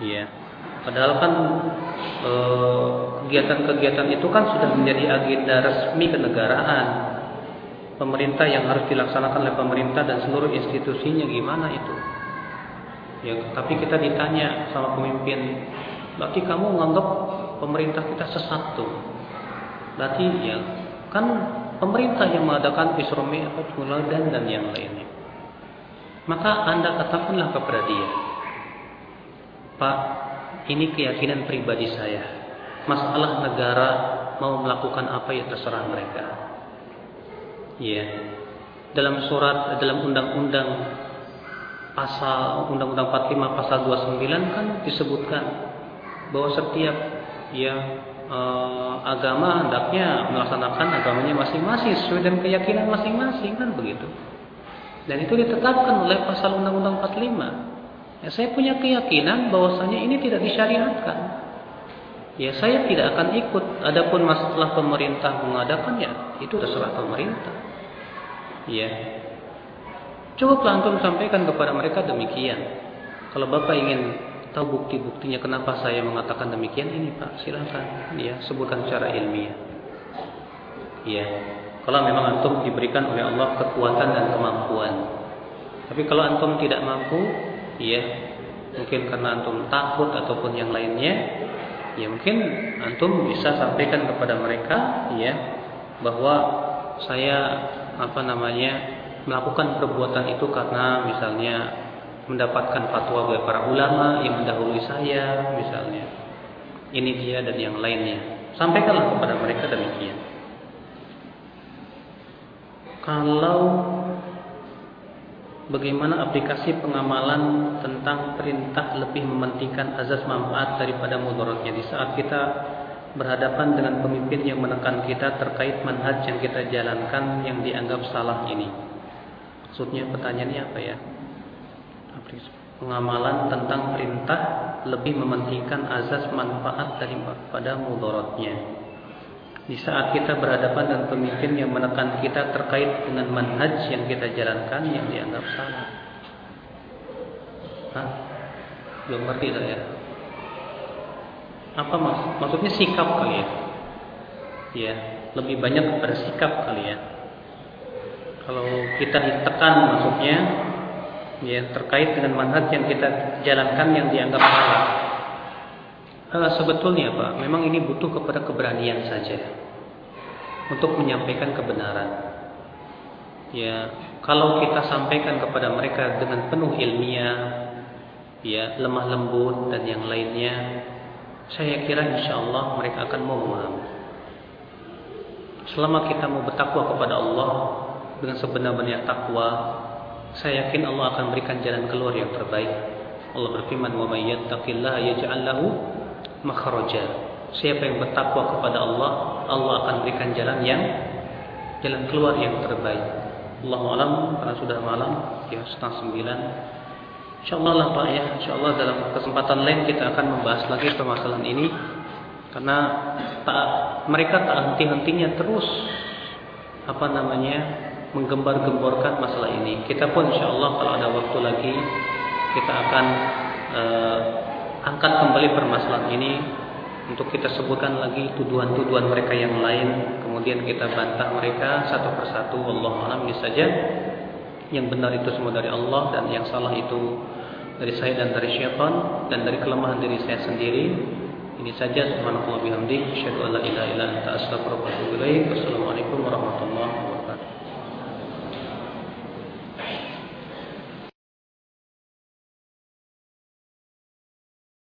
Iya. Padahal kan eh, kegiatan-kegiatan itu kan sudah menjadi agenda resmi kenegaraan. Pemerintah yang harus dilaksanakan oleh pemerintah dan seluruh institusinya gimana itu? Ya, tapi kita ditanya sama pemimpin, berarti kamu menganggap pemerintah kita sesat tuh? Berarti ya kan pemerintah yang mengadakan Isra Mi'raj dan dan yang lainnya. Maka anda katakanlah kepada dia, Pak, ini keyakinan pribadi saya. Masalah negara mau melakukan apa ya terserah mereka. Ya. Dalam surat dalam undang-undang pasal undang-undang 45 pasal 29 kan disebutkan bahwa setiap ya eh, agama hendaknya melaksanakan agamanya masing-masing sesuai dengan keyakinan masing-masing kan begitu. Dan itu ditetapkan oleh pasal undang-undang 45. Ya, saya punya keyakinan bahwasanya ini tidak disyariatkan. Ya saya tidak akan ikut. Adapun masalah pemerintah mengadakannya itu terserah pemerintah. Ya. Coba antum sampaikan kepada mereka demikian. Kalau bapak ingin tahu bukti-buktinya kenapa saya mengatakan demikian ini pak silakan ya sebutkan secara ilmiah. Ya. Kalau memang antum diberikan oleh Allah kekuatan dan kemampuan. Tapi kalau antum tidak mampu, ya mungkin karena antum takut ataupun yang lainnya, ya mungkin antum bisa sampaikan kepada mereka ya bahwa saya apa namanya melakukan perbuatan itu karena misalnya mendapatkan fatwa dari para ulama yang mendahului saya misalnya ini dia dan yang lainnya sampaikanlah kepada mereka demikian kalau bagaimana aplikasi pengamalan tentang perintah lebih mementingkan azas manfaat daripada mudaratnya di saat kita berhadapan dengan pemimpin yang menekan kita terkait manhaj yang kita jalankan yang dianggap salah ini. Maksudnya pertanyaannya apa ya? Pengamalan tentang perintah lebih mementingkan azas manfaat daripada mudaratnya di saat kita berhadapan dengan pemimpin yang menekan kita terkait dengan manhaj yang kita jalankan yang dianggap salah. Hah? Belum ngerti saya. Apa maksud? Maksudnya sikap kali ya? Ya, lebih banyak kepada sikap kali ya. Kalau kita ditekan maksudnya ya terkait dengan manhaj yang kita jalankan yang dianggap salah. Uh, sebetulnya Pak, memang ini butuh kepada keberanian saja untuk menyampaikan kebenaran. Ya, kalau kita sampaikan kepada mereka dengan penuh ilmiah, ya lemah lembut dan yang lainnya, saya kira insya Allah mereka akan mau memahami. Selama kita mau bertakwa kepada Allah dengan sebenar-benarnya takwa, saya yakin Allah akan berikan jalan keluar yang terbaik. Allah berfirman, "Wa may yattaqillaha yaj'al lahu makhraja. Siapa yang bertakwa kepada Allah, Allah akan berikan jalan yang jalan keluar yang terbaik. Allahu alam karena sudah malam ya setengah sembilan. Insyaallah lah Pak ya, insyaallah dalam kesempatan lain kita akan membahas lagi permasalahan ini karena tak, mereka tak henti-hentinya terus apa namanya menggembar-gemborkan masalah ini. Kita pun insyaallah kalau ada waktu lagi kita akan uh, angkat kembali permasalahan ini. Untuk kita sebutkan lagi tuduhan-tuduhan mereka yang lain. Kemudian kita bantah mereka satu persatu. Allah alam saja. Yang benar itu semua dari Allah dan yang salah itu dari saya dan dari syaitan dan dari kelemahan diri saya sendiri. Ini saja. Subhanallah bihamdik asyhadu an la ilaha illa anta astaghfiruka wa atubu ilaik. Wassalamualaikum warahmatullahi wabarakatuh